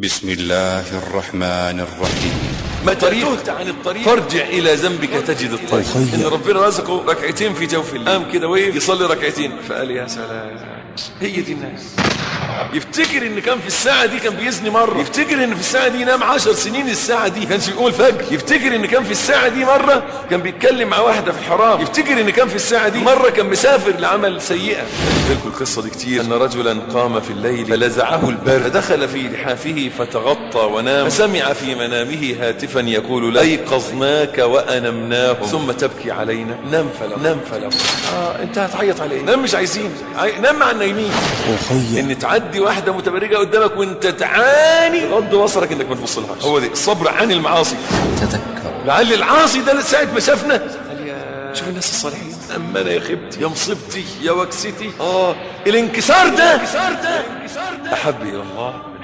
بسم الله الرحمن الرحيم. ما تهت عن الطريق؟ فارجع إلى ذنبك تجد الطريق. أخي. إن ربنا رزقه ركعتين في جوف الليل. قام كده ويه يصلي ركعتين. فقال يا سلام. هي دي الناس. يفتكر إن كان في الساعة دي كان بيزني مرة. يفتكر إن في الساعة دي نام عشر سنين الساعة دي كانش يقول فجر يفتكر إن كان في الساعة دي مرة كان بيتكلم مع واحدة في الحرام. يفتكر إن كان في الساعة دي مرة كان مسافر لعمل سيئة. قلت لكم القصة دي كتير. أن رجلا قام في الليل فلزعه البرد. فدخل في لحافه فتغطى ونام. فسمع في منامه هاتفا يقول له أيقظناك وانمناه ثم تبكي علينا. نم فلا نم فلا آه انت هتعيط على إيه نام مش عايزين. عاي- نام مع النايمين أخي. إن تعدي واحدة متبرجة قدامك وانت تعاني. غض بصرك إنك ما تبصلهاش. هو دي. الصبر عن المعاصي. تذكر. لعل العاصي ده ساعه ما شافنا. قال يا شوف الناس الصالحين. أما أنا يا خبتي يا مصيبتي يا وكستي. آه. الانكسار ده. الانكسار ده. احب إلى الله. من حاجات كتير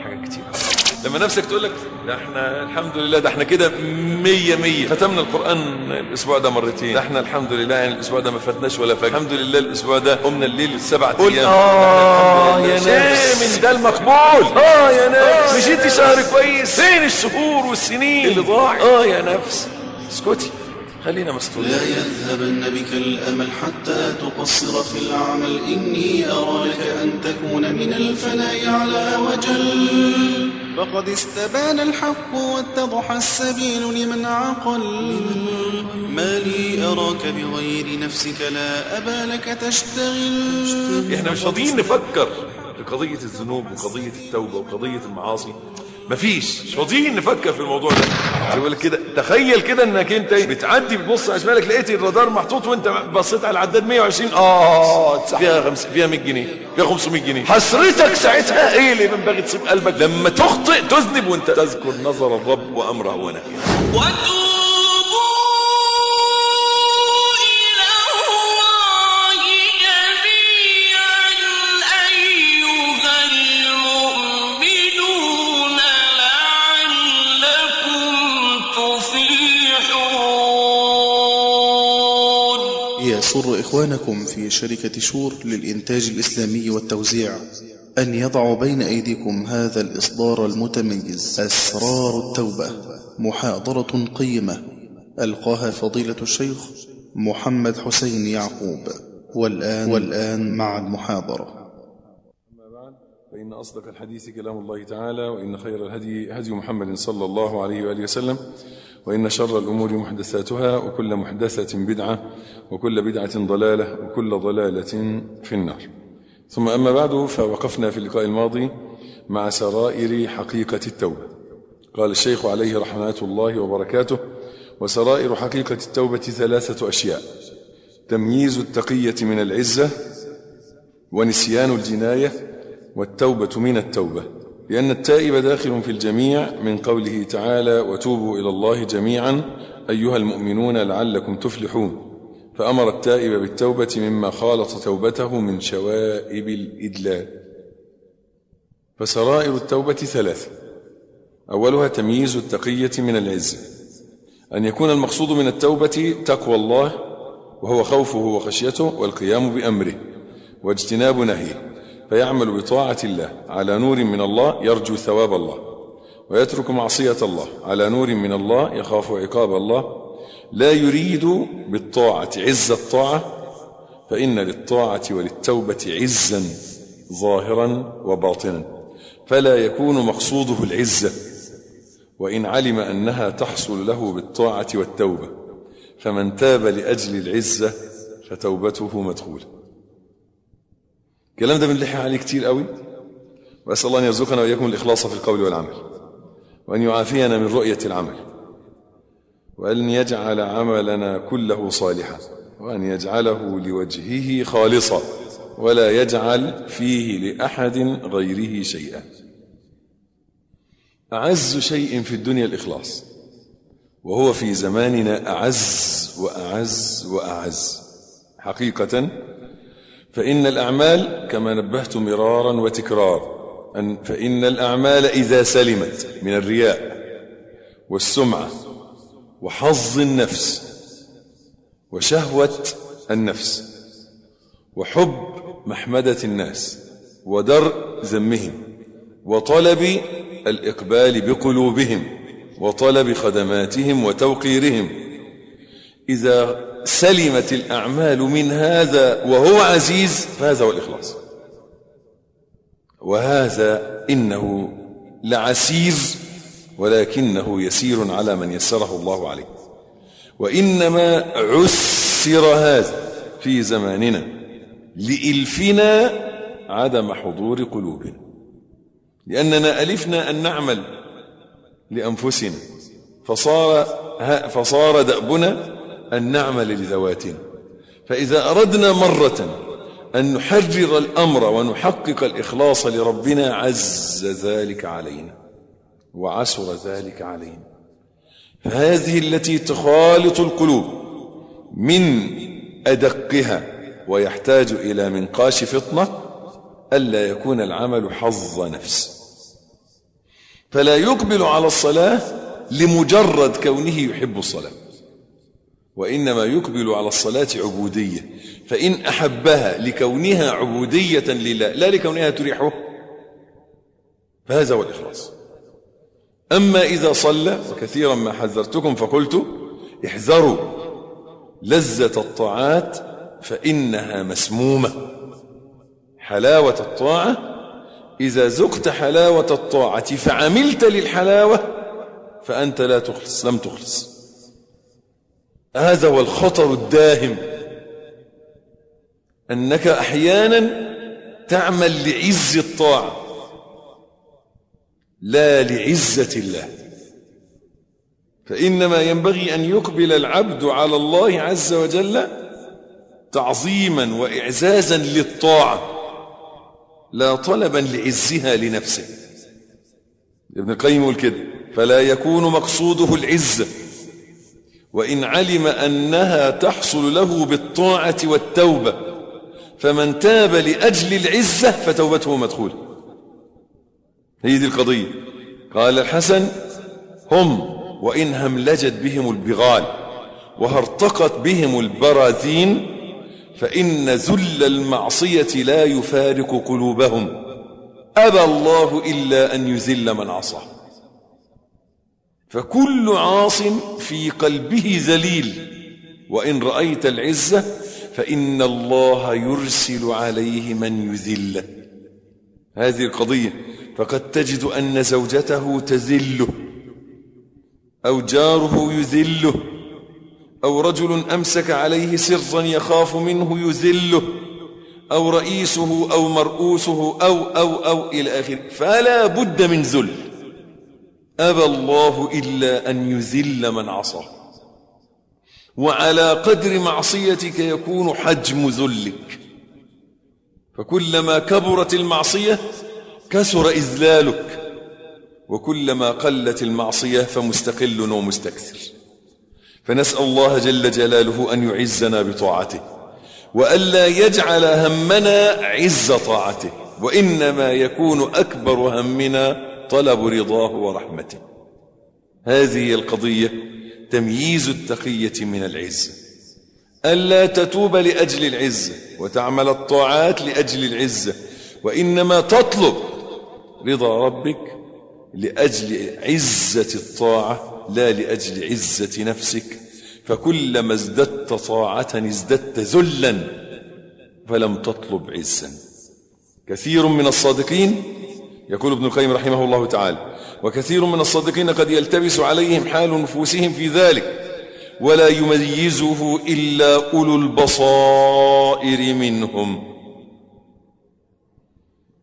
لما نفسك تقول لك ده إحنا الحمد لله ده إحنا كده مية مية. ختمنا القرآن الأسبوع ده مرتين. ده إحنا الحمد لله يعني الأسبوع ده ما فاتناش ولا فجر. الحمد لله الأسبوع ده قمنا الليل سبعة أيام. آه يا ناس. من ده المقبول. آه يا نفس مشيتي شهر كويس. فين الشهور والسنين؟ اللي ضاعت آه يا نفس. اسكتي. خلينا مسطولين لا يذهبن بك الأمل حتى تقصر في العمل. إني أرى لك أن تكون من الفناء على وجل. فقد استبان الحق واتضح السبيل لمن عقل. ما لي أراك بغير نفسك لا أبا لك تشتغل. إحنا مش فاضيين نفكر. في قضية الذنوب وقضية التوبة وقضية المعاصي. مفيش. مش فاضيين نفكر في الموضوع ده. زي بقول لك كده تخيل كده إنك أنت بتعدي بتبص على شمالك لقيت الرادار محطوط وأنت بصيت على العداد 120 آه. فيها خمس فيها 100 جنيه. فيها 500 جنيه. حسرتك ساعتها إيه اللي ينبغي تصيب قلبك؟ لما تخطئ تذنب وأنت تذكر نظر الرب وأمره ونهيه. يسر إخوانكم في شركة شور للإنتاج الإسلامي والتوزيع. أن يضعوا بين أيديكم هذا الإصدار المتميز. أسرار التوبة. محاضرة قيمة. ألقاها فضيلة الشيخ محمد حسين يعقوب. والآن والآن مع المحاضرة. فإن أصدق الحديث كلام الله تعالى وإن خير الهدي هدي محمد صلى الله عليه وآله وسلم. وإن شر الأمور محدثاتها وكل محدثة بدعة وكل بدعة ضلالة وكل ضلالة في النار. ثم أما بعد فوقفنا في اللقاء الماضي مع سرائر حقيقة التوبة. قال الشيخ عليه رحمة الله وبركاته وسرائر حقيقة التوبة ثلاثة أشياء تمييز التقية من العزة ونسيان الجناية والتوبة من التوبة. لأن التائب داخل في الجميع من قوله تعالى وتوبوا إلى الله جميعا أيها المؤمنون لعلكم تفلحون. فأمر التائب بالتوبة مما خالط توبته من شوائب الإدلال. فسرائر التوبة ثلاثة أولها تمييز التقية من العزة أن يكون المقصود من التوبة تقوى الله وهو خوفه وخشيته والقيام بأمره واجتناب نهيه. فيعمل بطاعة الله على نور من الله يرجو ثواب الله ويترك معصية الله على نور من الله يخاف عقاب الله. لا يريد بالطاعة عز الطاعة فإن للطاعة وللتوبة عزا ظاهرا وباطنا فلا يكون مقصوده العزة. وإن علم أنها تحصل له بالطاعة والتوبة فمن تاب لأجل العزة فتوبته مدخولة الكلام ده بنلحق عليه كتير قوي. وأسأل الله أن يرزقنا وإياكم الإخلاص في القول والعمل وأن يعافينا من رؤية العمل وأن يجعل عملنا كله صالحا وأن يجعله لوجهه خالصا ولا يجعل فيه لأحد غيره شيئا. أعز شيء في الدنيا الإخلاص وهو في زماننا أعز وأعز وأعز حقيقة فإن الأعمال كما نبهت مرارا وتكرارا أن فإن الأعمال إذا سلمت من الرياء والسمعة وحظ النفس وشهوة النفس وحب محمدة الناس ودرء ذمهم وطلب الإقبال بقلوبهم وطلب خدماتهم وتوقيرهم. إذا سلمت الأعمال من هذا وهو عزيز فهذا هو الإخلاص. وهذا إنه لعسير ولكنه يسير على من يسره الله عليه. وإنما عسر هذا في زماننا لإلفنا عدم حضور قلوبنا. لأننا ألفنا أن نعمل لأنفسنا فصار, فصار دأبنا أن نعمل لذواتنا. فإذا أردنا مرة أن نحرر الأمر ونحقق الإخلاص لربنا عز ذلك علينا. وعسر ذلك علينا. فهذه التي تخالط القلوب من أدقها ويحتاج إلى منقاش فطنة ألا يكون العمل حظ نفس. فلا يقبل على الصلاة لمجرد كونه يحب الصلاة. وإنما يقبل على الصلاة عبودية. فإن أحبها لكونها عبودية لله لا لكونها تريحه فهذا هو الإخلاص. أما إذا صلى وكثيرا ما حذرتكم فقلت احذروا لذة الطاعات فإنها مسمومة. حلاوة الطاعة إذا ذقت حلاوة الطاعة فعملت للحلاوة فأنت لا تخلص لم تخلص. هذا هو الخطر الداهم. أنك أحيانا تعمل لعز الطاعة لا لعزة الله. فإنما ينبغي أن يقبل العبد على الله عز وجل تعظيما وإعزازا للطاعة لا طلبا لعزها لنفسه. ابن القيم يقول كده فلا يكون مقصوده العزة وإن علم أنها تحصل له بالطاعة والتوبة فمن تاب لأجل العزة فتوبته مدخولة هي دي القضية. قال الحسن هم وإن هملجت بهم البغال وهرتقت بهم البراذين فإن ذل المعصية لا يفارق قلوبهم. أبى الله إلا أن يذل من عصاه. فكل عاص في قلبه ذليل. وإن رأيت العزة فإن الله يرسل عليه من يذله هذه القضية فقد تجد أن زوجته تذله أو جاره يذله أو رجل أمسك عليه سرا يخاف منه يذله أو رئيسه أو مرؤوسه أو أو أو إلى آخره فلا بد من ذل. أبى الله إلا أن يذل من عصاه وعلى قدر معصيتك يكون حجم ذلك. فكلما كبرت المعصية كثر إذلالك. وكلما قلت المعصية فمستقل ومستكثر. فنسأل الله جل جلاله أن يعزنا بطاعته. وألا يجعل همنا عز طاعته. وإنما يكون أكبر همنا طلب رضاه ورحمته. هذه القضية تمييز التقية من العزة ألا تتوب لأجل العزة وتعمل الطاعات لأجل العزة وإنما تطلب رضا ربك لأجل عزة الطاعة لا لأجل عزة نفسك. فكلما ازددت طاعة ازددت ذلا فلم تطلب عزا. كثير من الصادقين يقول ابن القيم رحمه الله تعالى وكثير من الصادقين قد يلتبس عليهم حال نفوسهم في ذلك ولا يميزه إلا أولو البصائر منهم.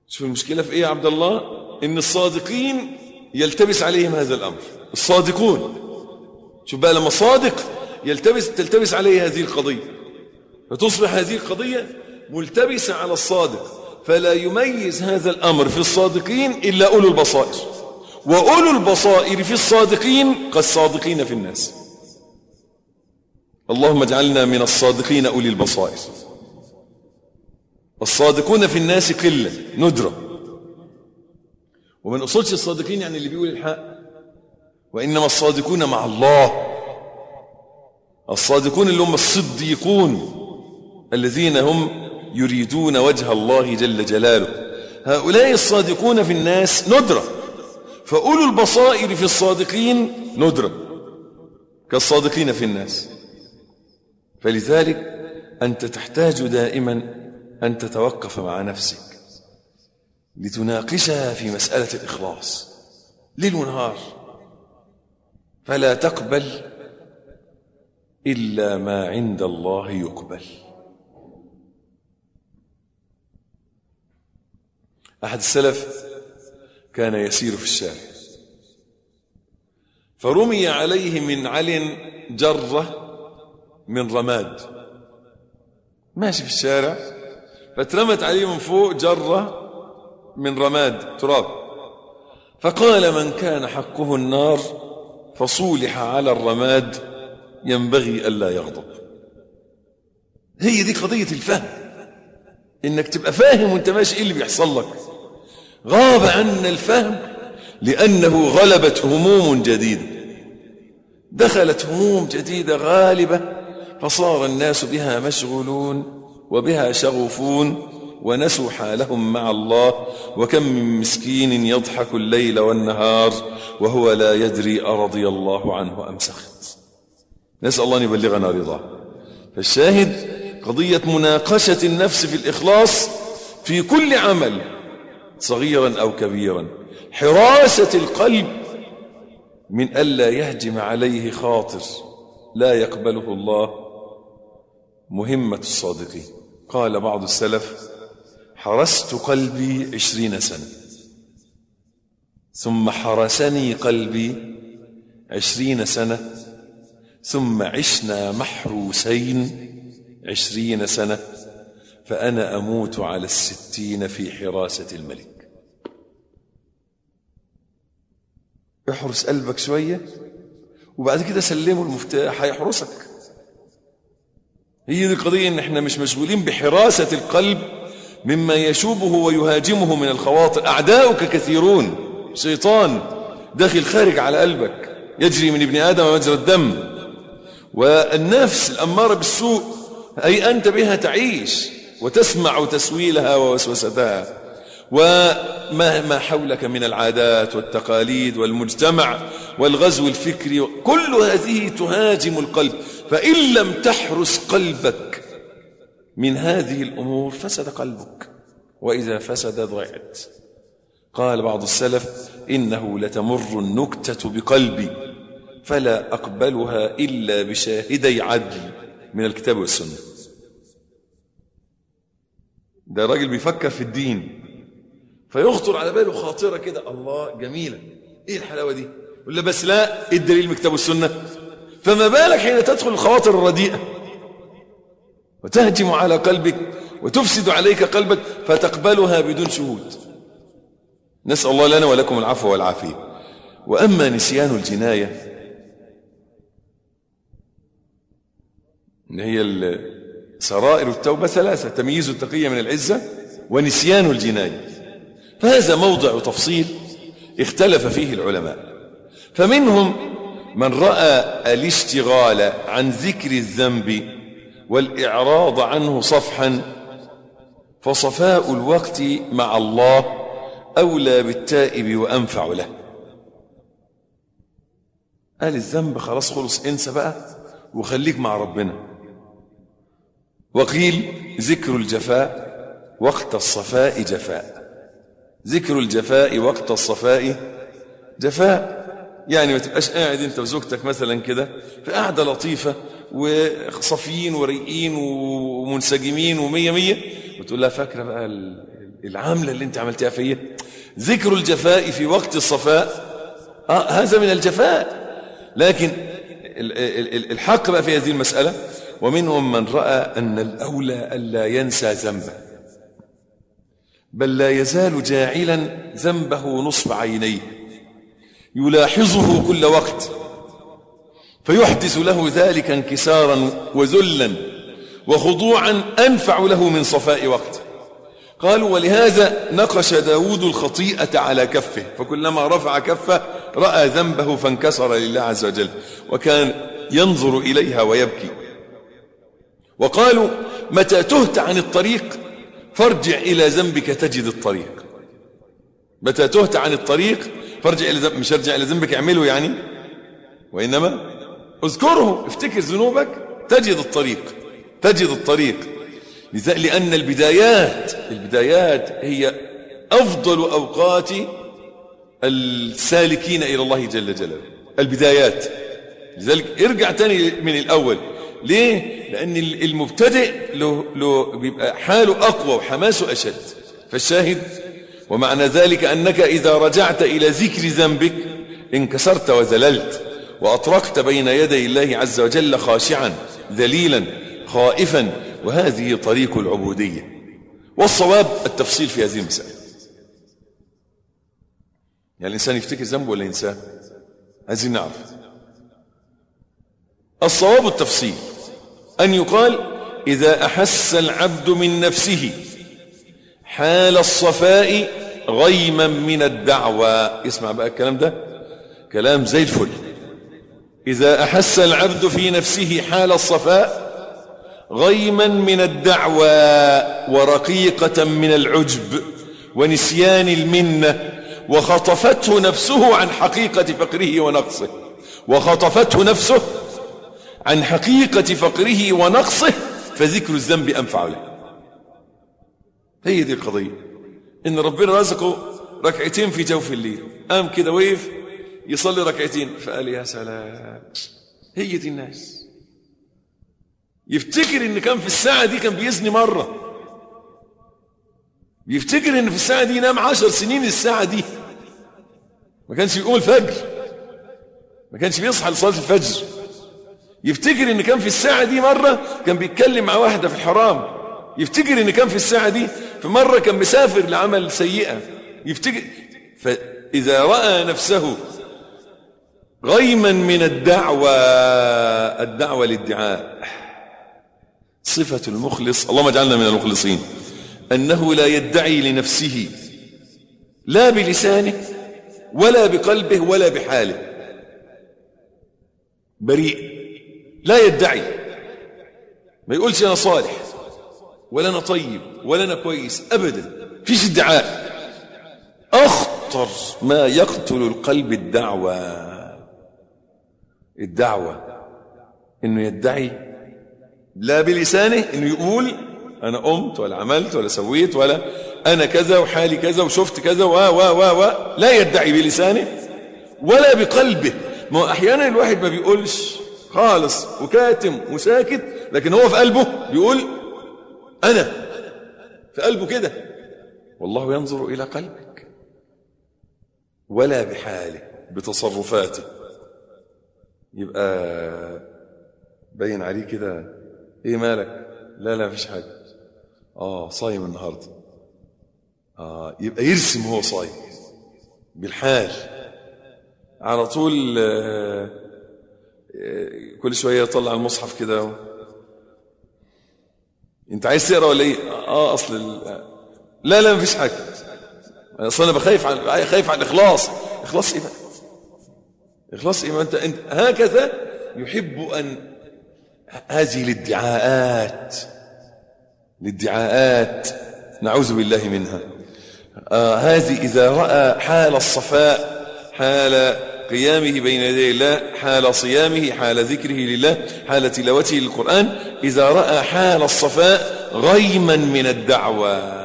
شوف المشكلة في إيه يا عبد الله؟ إن الصادقين يلتبس عليهم هذا الأمر. الصادقون. شوف بقى لما صادق يلتبس تلتبس عليه هذه القضية. فتصبح هذه القضية ملتبسة على الصادق. فلا يميز هذا الأمر في الصادقين إلا أولو البصائر. وأولو البصائر في الصادقين كالصادقين في الناس. اللهم اجعلنا من الصادقين أولي البصائر. الصادقون في الناس قلة ندرة. ومن أصولش الصادقين يعني اللي بيقول الحق. وإنما الصادقون مع الله. الصادقون اللي هم الصديقون الذين هم يريدون وجه الله جل جلاله. هؤلاء الصادقون في الناس ندرة. فأولو البصائر في الصادقين ندرة. كالصادقين في الناس. فلذلك أنت تحتاج دائما أن تتوقف مع نفسك. لتناقشها في مسألة الإخلاص. ليل ونهار فلا تقبل إلا ما عند الله يقبل. أحد السلف كان يسير في الشارع. فرمي عليه من عل جرة من رماد. ماشي في الشارع. فاترمت عليه من فوق جرة من رماد تراب. فقال من كان حقه النار فصولح على الرماد ينبغي ألا يغضب. هي دي قضية الفهم. إنك تبقى فاهم وأنت ماشي إيه اللي بيحصل لك. غاب عنا الفهم لأنه غلبت هموم جديدة. دخلت هموم جديدة غالبة فصار الناس بها مشغولون وبها شغوفون ونسوا حالهم مع الله. وكم من مسكين يضحك الليل والنهار وهو لا يدري أرضي الله عنه أم سخط. نسأل الله أن يبلغنا رضاه. فالشاهد قضية مناقشة النفس في الإخلاص في كل عمل صغيرا أو كبيرا. حراسة القلب من ألا يهجم عليه خاطر لا يقبله الله مهمة الصادقين قال بعض السلف حرست قلبي عشرين سنة ثم حرسني قلبي عشرين سنة ثم عشنا محروسين عشرين سنة فأنا أموت على الستين في حراسة الملك. احرس قلبك شوية وبعد كده سلمه المفتاح هيحرسك. هي دي القضية إن إحنا مش مشغولين بحراسة القلب مما يشوبه ويهاجمه من الخواطر. أعداؤك كثيرون شيطان داخل خارج على قلبك يجري من ابن آدم مجرى الدم. والنفس الأمارة بالسوء أي أنت بها تعيش وتسمع تسويلها ووسوستها. وما ما حولك من العادات والتقاليد والمجتمع والغزو الفكري كل هذه تهاجم القلب. فإن لم تحرس قلبك من هذه الأمور فسد قلبك. وإذا فسد ضعت. قال بعض السلف إنه لتمر النكتة بقلبي فلا أقبلها إلا بشاهدي عدل من الكتاب والسنة. ده راجل بيفكر في الدين. فيخطر على باله خاطرة كده. الله جميلة. إيه الحلاوة دي؟ ولا بس لا إيه الدليل من الكتاب والسنة فما بالك حين تدخل الخواطر الرديئة؟ وتهجم على قلبك وتفسد عليك قلبك فتقبلها بدون شهود. نسأل الله لنا ولكم العفو والعافية. وأما نسيان الجناية إن هي سرائر التوبة ثلاثة تمييز التقية من العزة ونسيان الجناية. فهذا موضع تفصيل اختلف فيه العلماء. فمنهم من رأى الاشتغال عن ذكر الذنب والإعراض عنه صفحا فصفاء الوقت مع الله أولى بالتائب وأنفع له. قال الذنب خلاص خلص انسى بقى وخليك مع ربنا. وقيل ذكر الجفاء وقت الصفاء جفاء. ذكر الجفاء وقت الصفاء. جفاء يعني ما تبقاش قاعد انت وزوجتك مثلا كده في قعده لطيفة وصفيين وريقين ومنسجمين ومية مية وتقول لها فاكرة بقى العامله اللي انت عملتها فيا؟ ذكر الجفاء في وقت الصفاء. آه هذا من الجفاء. لكن الحق بقى في هذه المسألة ومنهم من رأى أن الأولى ألا ينسى ذنبه. بل لا يزال جاعلا ذنبه نصب عينيه. يلاحظه كل وقت. فيحدث له ذلك انكسارا وذلا وخضوعا أنفع له من صفاء وقته قالوا ولهذا نقش داود الخطيئة على كفه. فكلما رفع كفه رأى ذنبه فانكسر لله عز وجل وكان ينظر إليها ويبكي. وقالوا متى تهت عن الطريق فارجع إلى ذنبك تجد الطريق. متى تهت عن الطريق فارجع إلى ذنب مش ارجع إلى ذنبك اعمله يعني. وإنما اذكره افتكر ذنوبك تجد الطريق تجد الطريق. لأن البدايات البدايات هي أفضل أوقات السالكين إلى الله جل جلاله. البدايات. لذلك ارجع تاني من الأول. ليه؟ لأن المبتدئ له, له بيبقى حاله أقوى وحماسه أشد. فالشاهد ومعنى ذلك أنك إذا رجعت إلى ذكر ذنبك انكسرت وذللت وأطرقت بين يدي الله عز وجل خاشعا ذليلا خائفا وهذه طريق العبودية. والصواب التفصيل في هذه المسألة. يعني الإنسان يفتكر ذنبه ولا ينساه؟ عايزين نعرف. الصواب التفصيل. أن يقال إذا أحس العبد من نفسه حال الصفاء غيما من الدعوى. اسمع بقى الكلام ده. كلام زي الفل. إذا أحس العبد في نفسه حال الصفاء غيما من الدعوى ورقيقة من العجب ونسيان المنة وخطفته نفسه عن حقيقة فقره ونقصه. وخطفته نفسه عن حقيقة فقره ونقصه فذكر الذنب أنفع له. هي دي القضية. إن ربنا رزقه ركعتين في جوف الليل. قام كده وقف يصلي ركعتين. فقال يا سلام. هي دي الناس. يفتكر إن كان في الساعة دي كان بيزني مرة. يفتكر إن في الساعة دي نام عشر سنين الساعة دي. ما كانش بيقوم الفجر. ما كانش بيصحى لصلاة الفجر. يفتكر إن كان في الساعة دي مرة كان بيتكلم مع واحدة في الحرام. يفتكر إن كان في الساعة دي في مرة كان مسافر لعمل سيئة. يفتكر فإذا رأى نفسه غيما من الدعوة الدعوة للدعاء. صفة المخلص اللهم اجعلنا من المخلصين. أنه لا يدعي لنفسه لا بلسانه ولا بقلبه ولا بحاله. بريء. لا يدعي. ما يقولش أنا صالح ولا أنا طيب ولا أنا كويس أبدا. فيش ادعاء. أخطر ما يقتل القلب الدعوة. الدعوة إنه يدعي لا بلسانه إنه يقول أنا قمت ولا عملت ولا سويت ولا أنا كذا وحالي كذا وشفت كذا و و و و. لا يدعي بلسانه ولا بقلبه. ما أحيانا الواحد ما بيقولش خالص وكاتم وساكت لكن هو في قلبه بيقول أنا في قلبه كده. والله ينظر إلى قلبك ولا بحاله بتصرفاته. يبقى باين عليه كده إيه مالك؟ لا لا مفيش حاجة. آه صايم النهارده. آه يبقى يرسم هو صايم. بالحال. على طول آه كل شوية يطلع المصحف كده. انت عايز تقرا ولا إيه؟ آه أصل ال... لا لا مفيش حاجة. أصل أنا بخايف على خايف على الإخلاص. إخلاص إيه بقى؟ إخلاص إيه؟ أنت, أنت هكذا يحب أن هذه الادعاءات الادعاءات نعوذ بالله منها. آه هذه إذا رأى حال الصفاء حال قيامه بين يدي الله حال صيامه حال ذكره لله حال تلاوته للقرآن. إذا رأى حال الصفاء غيما من الدعوة.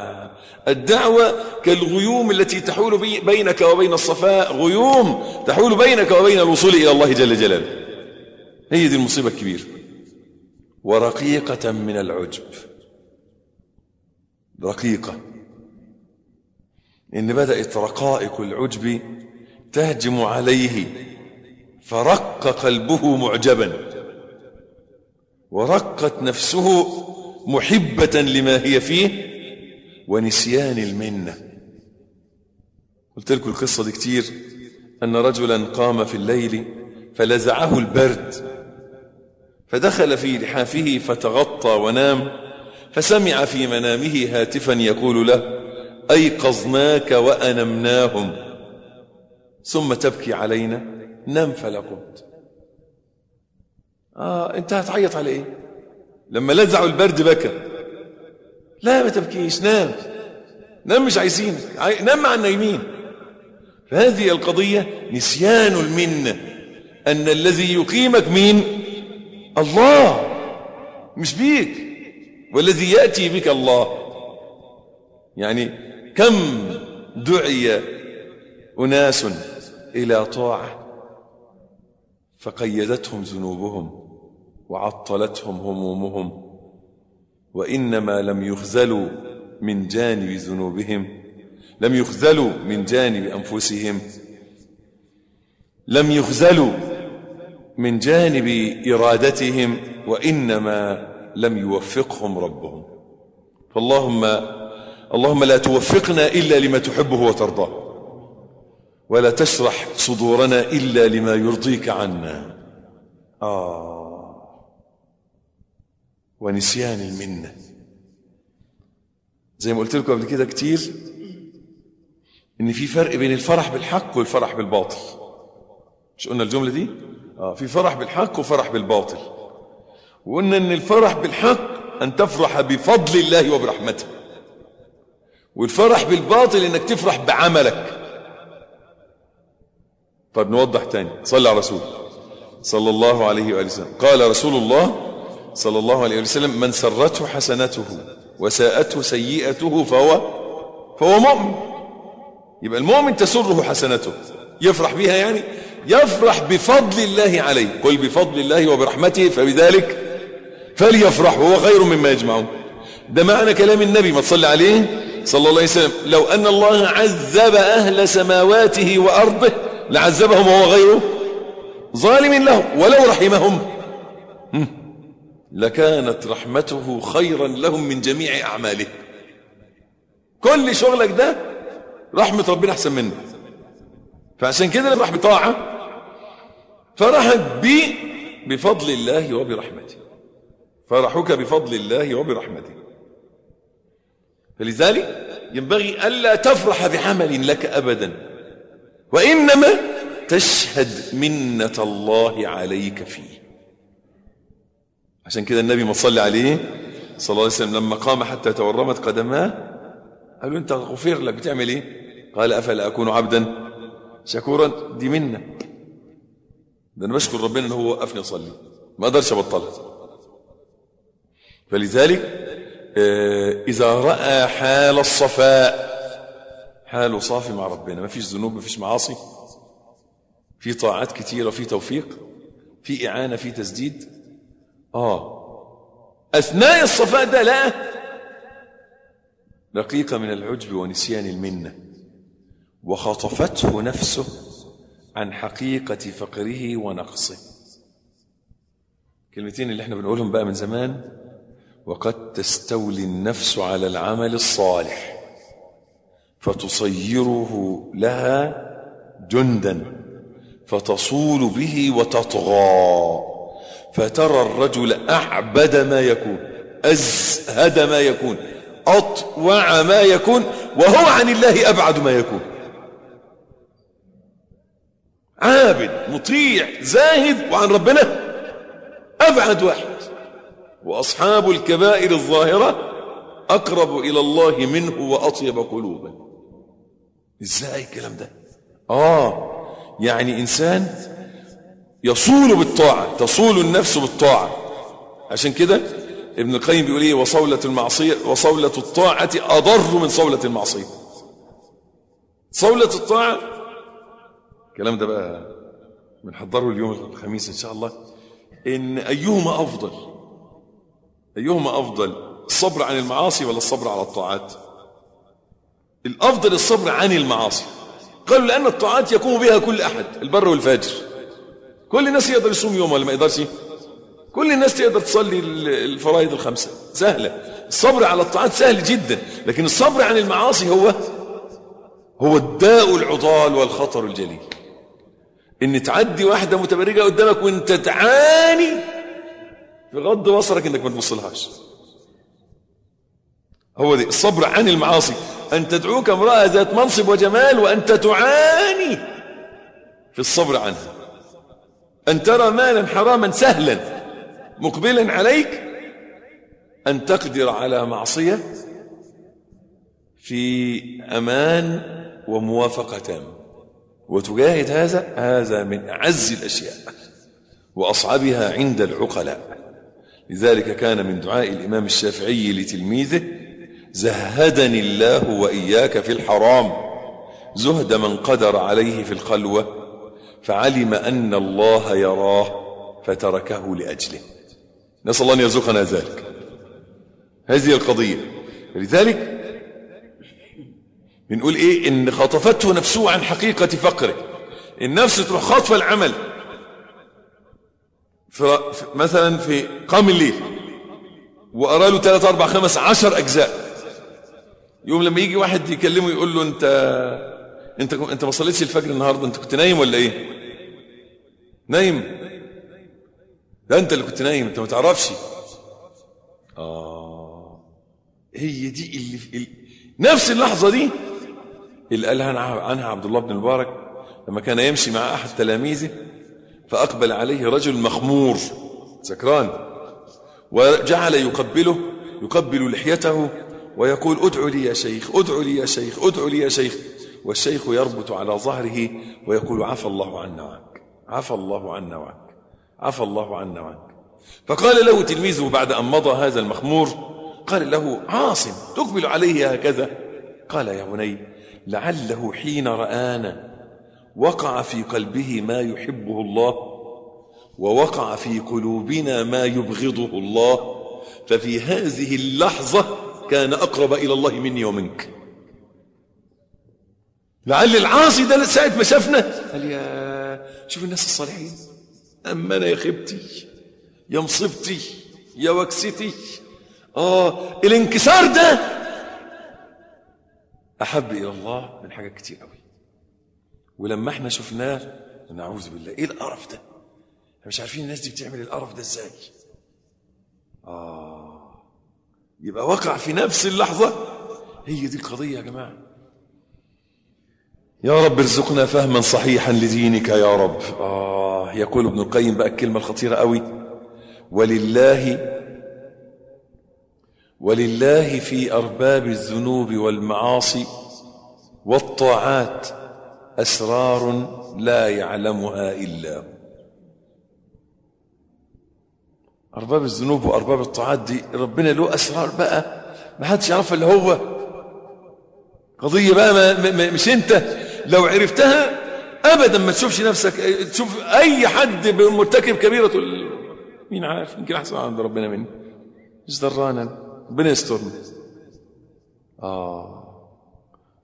الدعوة كالغيوم التي تحول بي بينك وبين الصفاء. غيوم تحول بينك وبين الوصول إلى الله جل جلاله. هي دي المصيبة الكبيرة. ورقيقة من العجب. رقيقة. إن بدأت رقائق العجب تهجم عليه فرق قلبه معجبا ورقت نفسه محبة لما هي فيه ونسيان المنة. قلت لكم القصة دي كتير أن رجلا قام في الليل فلزعه البرد فدخل في لحافه فتغطى ونام فسمع في منامه هاتفا يقول له أيقظناك وأنمناهم. ثم تبكي علينا نم فلا قمت آه انت هتعيط على إيه؟ لما لزعوا البرد بكى. لا ما تبكيش نام. نام مش عايزين. نام مع النايمين. فهذه القضية نسيان المنة أن الذي يقيمك مين؟ الله. مش بيك. والذي يأتي بك الله. يعني كم دعي أناس إلى طاعة. فقيدتهم ذنوبهم وعطلتهم همومهم. وإنما لم يخذلوا من جانب ذنوبهم لم يخذلوا من جانب أنفسهم. لم يخذلوا من جانب إرادتهم وإنما لم يوفقهم ربهم. فاللهم اللهم لا توفقنا إلا لما تحبه وترضاه. ولا تشرح صدورنا إلا لما يرضيك عنا. آه. ونسيان المنة زي ما قلت لكم قبل كده كتير إن في فرق بين الفرح بالحق والفرح بالباطل. مش قلنا الجملة دي؟ آه في فرح بالحق وفرح بالباطل. وقلنا إن الفرح بالحق أن تفرح بفضل الله وبرحمته. والفرح بالباطل إنك تفرح بعملك. طيب نوضح تاني. صلى على رسول. صلى الله عليه وآله وسلم. قال رسول الله صلى الله عليه وسلم من سرته حسنته وساءته سيئته فهو فهو مؤمن. يبقى المؤمن تسره حسنته. يفرح بها يعني؟ يفرح بفضل الله عليه. قل بفضل الله وبرحمته فبذلك فليفرح وهو خير مما يجمعون. ده معنى كلام النبي ما تصلي عليه؟ صلى الله عليه وسلم. لو أن الله عذب أهل سماواته وأرضه لعذبهم وهو غير ظالم لهم ولو رحمهم. لكانت رحمته خيرا لهم من جميع أعماله. كل شغلك ده رحمة ربنا أحسن منه. فعشان كده نفرح بطاعة فرحك بي بفضل الله وبرحمته. فرحك بفضل الله وبرحمته. فلذلك ينبغي ألا تفرح بعمل لك أبدا. وإنما تشهد منة الله عليك فيه. عشان كده النبي ما صلى عليه صلى الله عليه وسلم لما قام حتى تورمت قدماه قالوا أنت غفر لك بتعمل إيه؟ قال أفلا أكون عبدا شكورا؟ دي منة. ده أنا بشكر ربنا ان هو وقفني أصلي ما أقدرش أبطلها. فلذلك آه، إذا رأى حال الصفاء حاله صافي مع ربنا. ما فيش ذنوب ما فيش معاصي. في طاعات كتيرة في توفيق في إعانة في تسديد. آه. أثناء الصفاء ده لا. رقيق من العجب ونسيان المنة. وخطفته نفسه عن حقيقة فقره ونقصه. كلمتين اللي إحنا بنقولهم بقى من زمان. وقد تستولي النفس على العمل الصالح. فتصيره لها جندا فتصول به وتطغى. فترى الرجل أعبد ما يكون أزهد ما يكون أطوع ما يكون وهو عن الله أبعد ما يكون. عابد مطيع زاهد وعن ربنا أبعد واحد. وأصحاب الكبائر الظاهرة أقرب إلى الله منه وأطيب قلوبا. إزاي الكلام ده؟ آه يعني إنسان يصول بالطاعة تصول النفس بالطاعة. عشان كده ابن القيم بيقول إيه؟ وصولة المعصية وصولة الطاعة أضر من صولة المعصية. صولة الطاعة الكلام ده بقى بنحضره اليوم الخميس إن شاء الله إن أيهما أفضل أيهما أفضل الصبر عن المعاصي ولا الصبر على الطاعات؟ الأفضل الصبر عن المعاصي. قالوا لأن الطاعات يقوم بها كل أحد البر والفاجر. كل الناس يقدر يصوم يوم ولا ما يقدرش؟ كل الناس تقدر تصلي الفرائض الخمسة. سهلة. الصبر على الطاعات سهل جدا لكن الصبر عن المعاصي هو هو الداء العضال والخطر الجليل. إن تعدي واحدة متبرجة قدامك وأنت تعاني في غض بصرك إنك ما تبصلهاش هو دي الصبر عن المعاصي. أن تدعوك امرأة ذات منصب وجمال وأنت تعاني في الصبر عنها. أن ترى مالا حراما سهلا مقبلا عليك. أن تقدر على معصية في أمان وموافقة تامه وتجاهد هذا هذا من أعز الأشياء وأصعبها عند العقلاء. لذلك كان من دعاء الإمام الشافعي لتلميذه زهدني الله وإياك في الحرام. زهد من قدر عليه في الخلوة فعلم أن الله يراه فتركه لأجله. نسأل الله أن يرزقنا ذلك. هذه القضية. لذلك بنقول إيه؟ إن خطفته نفسه عن حقيقة فقره. النفس تروح خاطفة العمل. مثلا في قام الليل وقرا له 3 4 5 10 أجزاء. يوم لما يجي واحد يكلمه يقول له انت انت انت ما صليتش الفجر النهارده انت كنت نايم ولا إيه؟ نايم. ده انت اللي كنت نايم انت ما تعرفش. آه. هي دي اللي في ال... نفس اللحظة دي اللي قالها عنها عبد الله بن المبارك لما كان يمشي مع أحد تلاميذه فأقبل عليه رجل مخمور سكران وجعل يقبله يقبل لحيته ويقول ادعو لي يا شيخ ادعو لي يا شيخ ادعو لي يا شيخ. والشيخ يربط على ظهره ويقول عفى الله عنا وعنك عفى الله عنا وعنك عفى الله عنا وعنك. فقال له تلميذه بعد أن مضى هذا المخمور قال له عاصم تقبل عليه هكذا؟ قال يا بني لعله حين رآنا وقع في قلبه ما يحبه الله ووقع في قلوبنا ما يبغضه الله. ففي هذه اللحظة كان أقرب إلى الله مني ومنك. لعل العاصي ده ساعة ما شافنا قال يا شوف الناس الصالحين. أما أنا يا خيبتي يا مصيبتي يا وكستي. آه الانكسار ده أحب إلى الله من حاجات كتير قوي. ولما إحنا شفناه نعوذ بالله إيه القرف ده؟ مش عارفين الناس دي بتعمل القرف ده إزاي؟ آه يبقى وقع في نفس اللحظة. هي دي القضية يا جماعة. يا رب ارزقنا فهما صحيحا لدينك يا رب. آه يقول ابن القيم بقى الكلمة الخطيرة قوي. ولله ولله في أرباب الذنوب والمعاصي والطاعات أسرار لا يعلمها إلا هو. أرباب الذنوب وأرباب الطاعات دي ربنا له أسرار بقى. ما حدش يعرفها إلا هو. قضية بقى ما ما مش أنت. لو عرفتها أبدا ما تشوفش نفسك. تشوف أي حد مرتكب كبيرة. تقول مين عارف؟ يمكن أحسن عند ربنا مني. مش درانا ربنا يسترنا. آه.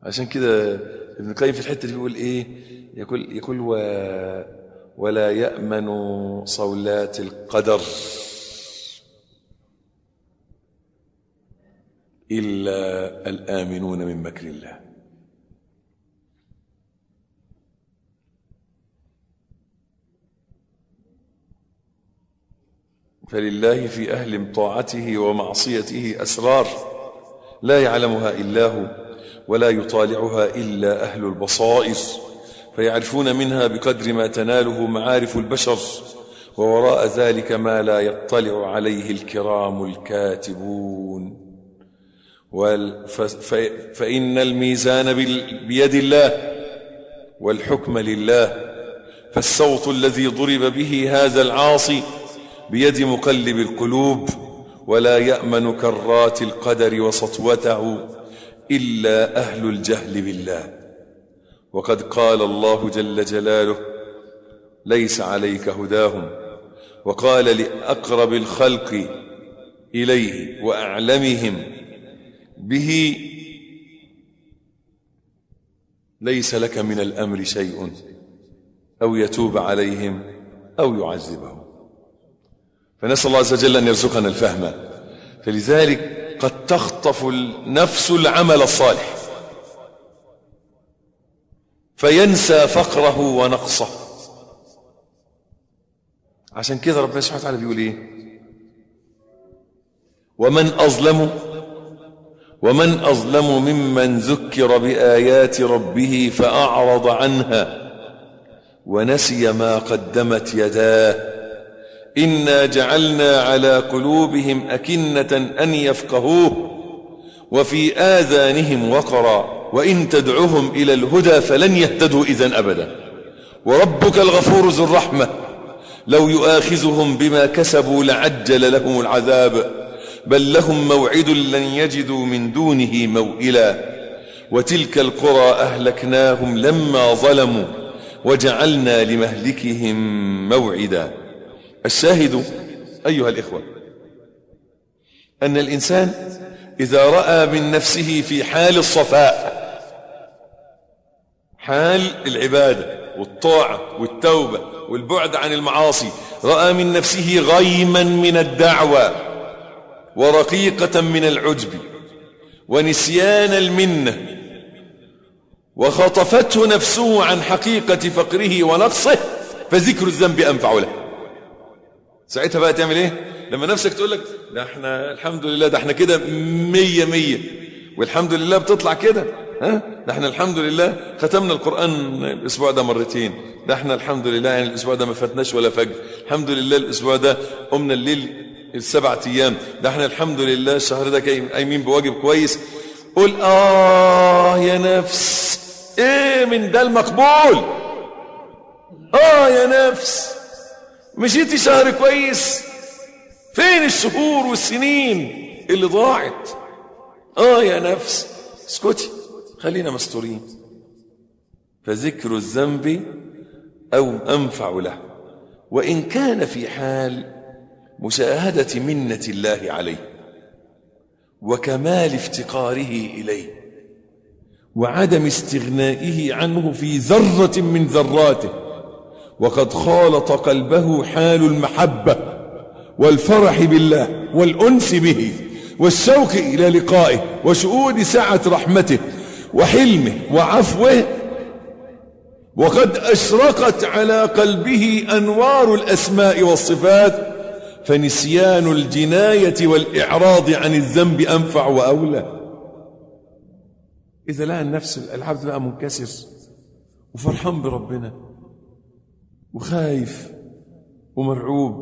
عشان كده ابن القيم في الحتة دي بيقول إيه؟ يقول يقول و ولا يأمن صولات القدر. إلا الآمنون من مكر الله. فلله في أهل طاعته ومعصيته أسرار لا يعلمها إلا هو ولا يطالعها إلا أهل البصائر فيعرفون منها بقدر ما تناله معارف البشر ووراء ذلك ما لا يطلع عليه الكرام الكاتبون. فإن الميزان بيد الله والحكم لله فالصوت الذي ضرب به هذا العاصي بيد مقلب القلوب ولا يأمن كرات القدر وسطوته إلا أهل الجهل بالله. وقد قال الله جل جلاله ليس عليك هداهم. وقال لأقرب الخلق إليه وأعلمهم به ليس لك من الأمر شيء أو يتوب عليهم أو يعذبهم. فنسأل الله عز وجل أن يرزقنا الفهم. فلذلك قد تخطف النفس العمل الصالح. فينسى فقره ونقصه. عشان كده ربنا سبحانه وتعالى بيقول إيه؟ ومن أظلم ومن أظلم ممن ذكر بآيات ربه فأعرض عنها ونسي ما قدمت يداه. إنا جعلنا على قلوبهم أكنة أن يفقهوه وفي آذانهم وقرا وإن تدعهم إلى الهدى فلن يهتدوا إذا أبدا. وربك الغفور ذو الرحمة. لو يؤاخذهم بما كسبوا لعجل لهم العذاب. بل لهم موعد لن يجدوا من دونه موئلا. وتلك القرى أهلكناهم لما ظلموا وجعلنا لمهلكهم موعدا. الشاهد أيها الإخوة أن الإنسان إذا رأى من نفسه في حال الصفاء حال العبادة والطاعة والتوبة والبعد عن المعاصي رأى من نفسه غيما من الدعوة ورقيقة من العجب ونسيان المنة وخطفته نفسه عن حقيقة فقره ونقصه فذكر الذنب أنفع له. ساعتها بقى تعمل إيه؟ لما نفسك تقول لك ده إحنا الحمد لله ده إحنا كده مية مية والحمد لله بتطلع كده. ها؟ ده إحنا الحمد لله ختمنا القرآن الأسبوع ده مرتين ده إحنا الحمد لله يعني الأسبوع ده ما فاتناش ولا فجر الحمد لله الأسبوع ده قمنا الليل السبع أيام. ده إحنا الحمد لله الشهر ده قايمين بواجب كويس. قول آه يا نفس. إيه من ده المقبول؟ آه يا نفس. مشيتي شهر كويس. فين الشهور والسنين اللي ضاعت؟ آه يا نفس. اسكتي. خلينا مستورين. فذكر الذنب أو أنفع له. وإن كان في حال مشاهدة منة الله عليه وكمال افتقاره إليه وعدم استغنائه عنه في ذرة من ذراته وقد خالط قلبه حال المحبة والفرح بالله والأنس به والشوق إلى لقائه وشهود سعة رحمته وحلمه وعفوه وقد أشرقت على قلبه أنوار الأسماء والصفات فنسيان الجناية والإعراض عن الذنب أنفع وأولى. إذا لقى النفس العبد بقى منكسر. وفرحان بربنا. وخايف. ومرعوب.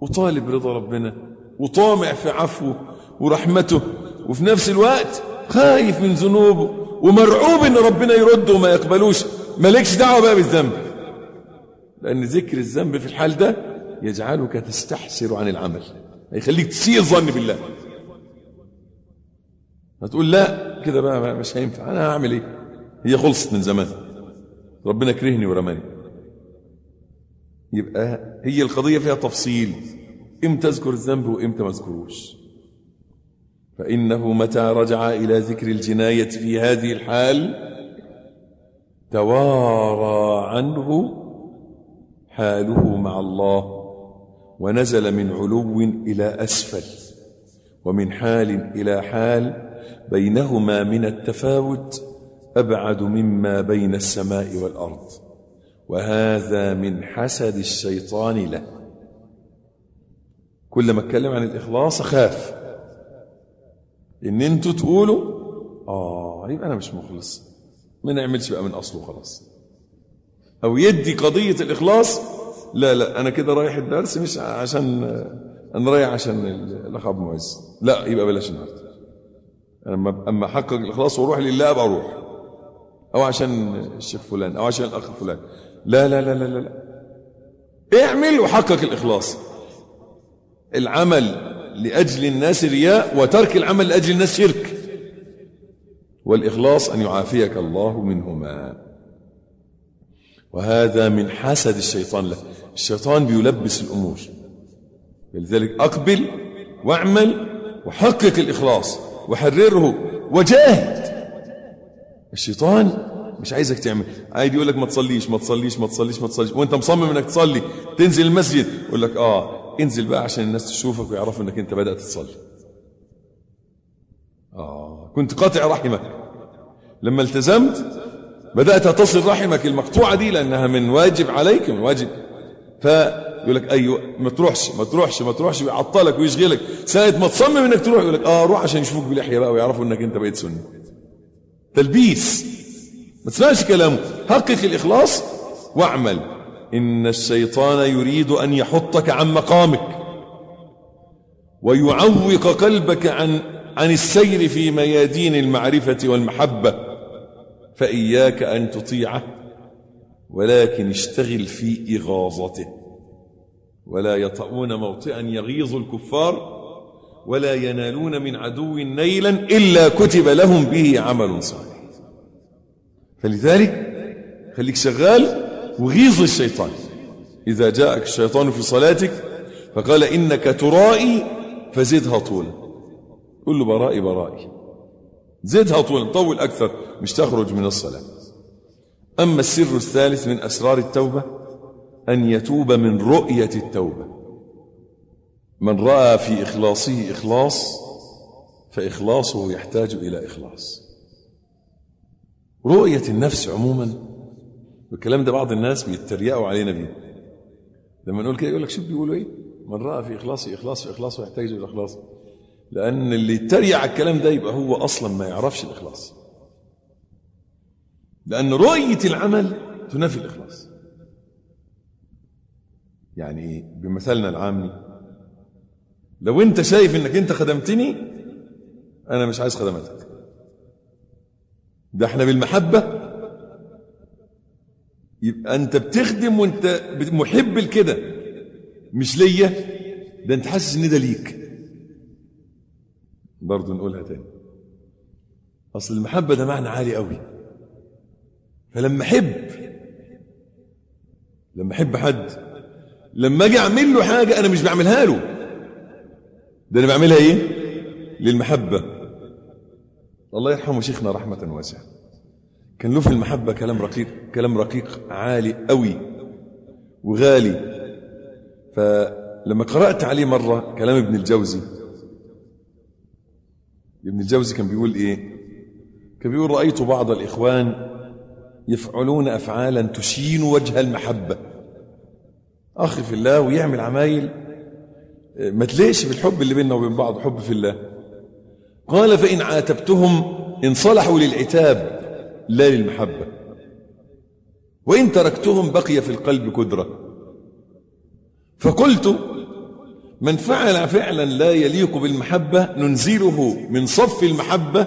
وطالب رضا ربنا. وطامع في عفوه ورحمته. وفي نفس الوقت خايف من ذنوبه. ومرعوب إن ربنا يرده وما يقبلوش. مالكش دعوة بقى بالذنب. لأن ذكر الذنب في الحال ده يجعلك تستحسر عن العمل. هيخليك تسيء الظن بالله. هتقول لا كده بقى مش هينفع. أنا هعمل إيه؟ هي خلصت من زمان. ربنا كرهني ورماني. يبقى هي القضية فيها تفصيل. إمتى أذكر الذنب وإمتى ما أذكروش. فإنه متى رجع إلى ذكر الجناية في هذه الحال؟ توارى عنه حاله مع الله. ونزل من علو إلى أسفل ومن حال إلى حال بينهما من التفاوت أبعد مما بين السماء والأرض. وهذا من حسد الشيطان له. كل ما اتكلم عن الإخلاص أخاف. إن أنتوا تقولوا آه يبقى أنا مش مخلص. ما نعملش بقى من أصله خلاص. أو يدي قضية الإخلاص لا لا أنا كده رايح الدرس مش عشان أنا رايح عشان الأخ أبو معز. لا يبقى بلاش النهارده. أنا أما أحقق الإخلاص وأروح لله ابقى أروح أو عشان الشيخ فلان أو عشان الأخ فلان. لا لا لا لا لا, لا. اعمل وحقق الإخلاص. العمل لأجل الناس رياء وترك العمل لأجل الناس شرك. والإخلاص أن يعافيك الله منهما. وهذا من حسد الشيطان له. الشيطان بيلبس الأمور. لذلك أقبل واعمل وحقق الإخلاص وحرره. وجاهد. الشيطان مش عايزك تعمل. عادي يقول لك ما تصليش ما تصليش ما تصليش ما تصليش. وأنت مصمم إنك تصلي. تنزل المسجد. يقول لك آه انزل بقى عشان الناس تشوفك ويعرفوا إنك أنت بدأت تصلي. آه كنت قاطع رحمك. لما التزمت بدأت تصل رحمك المقطوعة دي لأنها من واجب عليك من واجب. فيقول لك أيوه ما تروحش ما تروحش ما تروحش ويعطلك ويشغلك. ساعة ما تصمم إنك تروح يقول لك آه روح عشان يشوفوك بلحية بقى ويعرفوا إنك أنت بقيت سني. تلبيس. ما تسمعش كلامه. حقق الإخلاص واعمل. إن الشيطان يريد أن يحطك عن مقامك. ويعوق قلبك عن عن السير في ميادين المعرفة والمحبة. فإياك أن تطيعه ولكن اشتغل في إغاظته. ولا يطؤون موطئا يغيظ الكفار ولا ينالون من عدو نيلا إلا كتب لهم به عمل صالح. فلذلك خليك شغال وغيظ الشيطان. إذا جاءك الشيطان في صلاتك فقال إنك ترائي فزدها طولا. قل له برائي برائي. زدها طولا طول أكثر مش تخرج من الصلاة. أما السر الثالث من أسرار التوبة أن يتوب من رؤية التوبة. من رأى في إخلاصه إخلاص فإخلاصه يحتاج إلى إخلاص. رؤية النفس عموما والكلام ده بعض الناس بيتريقوا علينا بيه. لما نقول كده يقول لك شوف بيقولوا إيه؟ من رأى في إخلاصه إخلاص في إخلاصه يحتاج إلى إخلاص لأن اللي يتريق على الكلام ده يبقى هو أصلا ما يعرفش الإخلاص. لأن رؤية العمل تنافي الإخلاص. يعني بمثلنا العامي لو أنت شايف أنك أنت خدمتني أنا مش عايز خدمتك. ده إحنا بالمحبة. يبقى أنت بتخدم وأنت محب لكده. مش ليا. ده أنت حاسس إن ده ليك. برضه نقولها تاني. أصل المحبة ده معنى عالي قوي. فلما أحب لما أحب حد لما أجي أعمل له حاجة أنا مش بعملها له. ده أنا بعملها إيه؟ للمحبة. الله يرحمه شيخنا رحمة واسعة. كان له في المحبة كلام رقيق كلام رقيق عالي قوي وغالي. فلما قرأت عليه مرة كلام ابن الجوزي ابن الجوزي كان بيقول إيه؟ كان بيقول رأيت بعض الإخوان يفعلون أفعالا تشين وجه المحبة. أخ في الله ويعمل عمايل. ما تليش بالحب اللي بيننا وبين بعض حب في الله. قال فإن عاتبتهم انصلحوا للعتاب لا للمحبة. وإن تركتهم بقي في القلب كدرة فقلت من فعل فعلا لا يليق بالمحبة ننزله من صف المحبة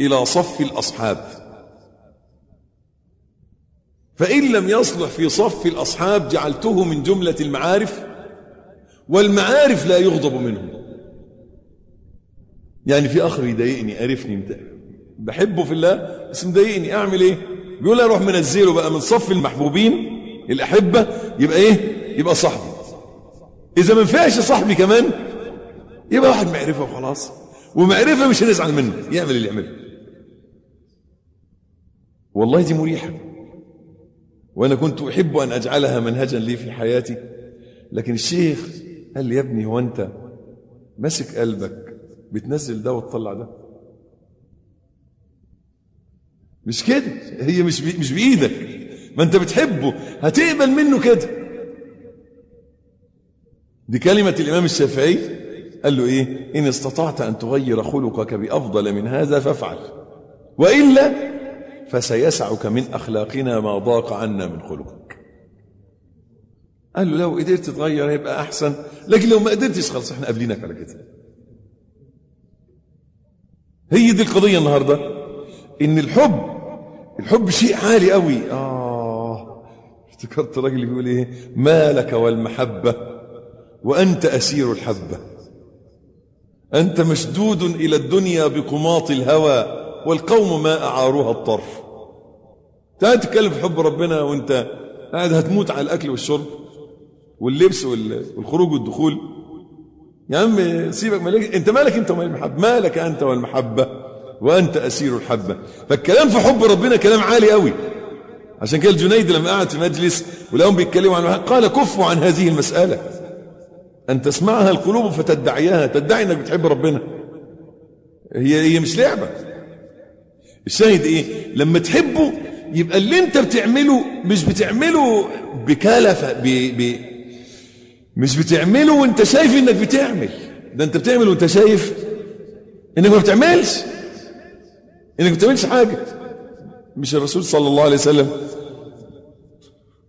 إلى صف الأصحاب. فإن لم يصلح في صف الأصحاب جعلته من جملة المعارف والمعارف لا يغضب منهم يعني في أخ يضايقني قرفني بحبه في الله بس مضايقني. أعمل إيه؟ بيقول أروح منزله بقى من صف المحبوبين الأحبة يبقى إيه؟ يبقى صاحبي إذا ما نفعش صاحبي كمان يبقى واحد معرفة وخلاص. ومعرفة مش هنزعل منه يعمل اللي يعمله. والله دي مريحة. وأنا كنت أحب أن أجعلها منهجا لي في حياتي. لكن الشيخ قال لي يا ابني هو أنت ماسك قلبك بتنزل ده وتطلع ده؟ مش كده هي مش بي مش بإيدك. ما أنت بتحبه هتقبل منه كده. دي كلمة الإمام الشافعي قال له إيه؟ إن استطعت أن تغير خلقك بأفضل من هذا فافعل. وإلا فسيسعك من أخلاقنا ما ضاق عنا من خلقك. قال له لو قدرت تغير هيبقى أحسن. لكن لو ما قدرتش خلاص إحنا قابلينك على كده. هي دي القضية النهاردة. إن الحب الحب شيء عالي قوي. آه افتكرت راجل بيقول إيه؟ ما لك والمحبة. وأنت أسير الحبة. أنت مشدود إلى الدنيا بقماط الهوى والقوم ما أعاروها الطرف. تعال تتكلم في حب ربنا وأنت قاعد هتموت على الأكل والشرب واللبس والخروج والدخول. يا عم سيبك مالك أنت مالك أنت ومال المحبة؟ مالك أنت والمحبة؟ وأنت أسير الحبة. فالكلام في حب ربنا كلام عالي قوي عشان كده الجنيد لما قعد في مجلس ولهم بيتكلموا عن قال كفوا عن هذه المسألة. أن تسمعها القلوب فتدعيها تدعي أنك بتحب ربنا. هي هي مش لعبة. الشاهد إيه؟ لما تحبه يبقى اللي أنت بتعمله مش بتعمله بكلفة ب... ب... مش بتعمله وأنت شايف إنك بتعمل. ده أنت بتعمل وأنت شايف إنك ما بتعملش. إنك ما بتعملش حاجة. مش الرسول صلى الله عليه وسلم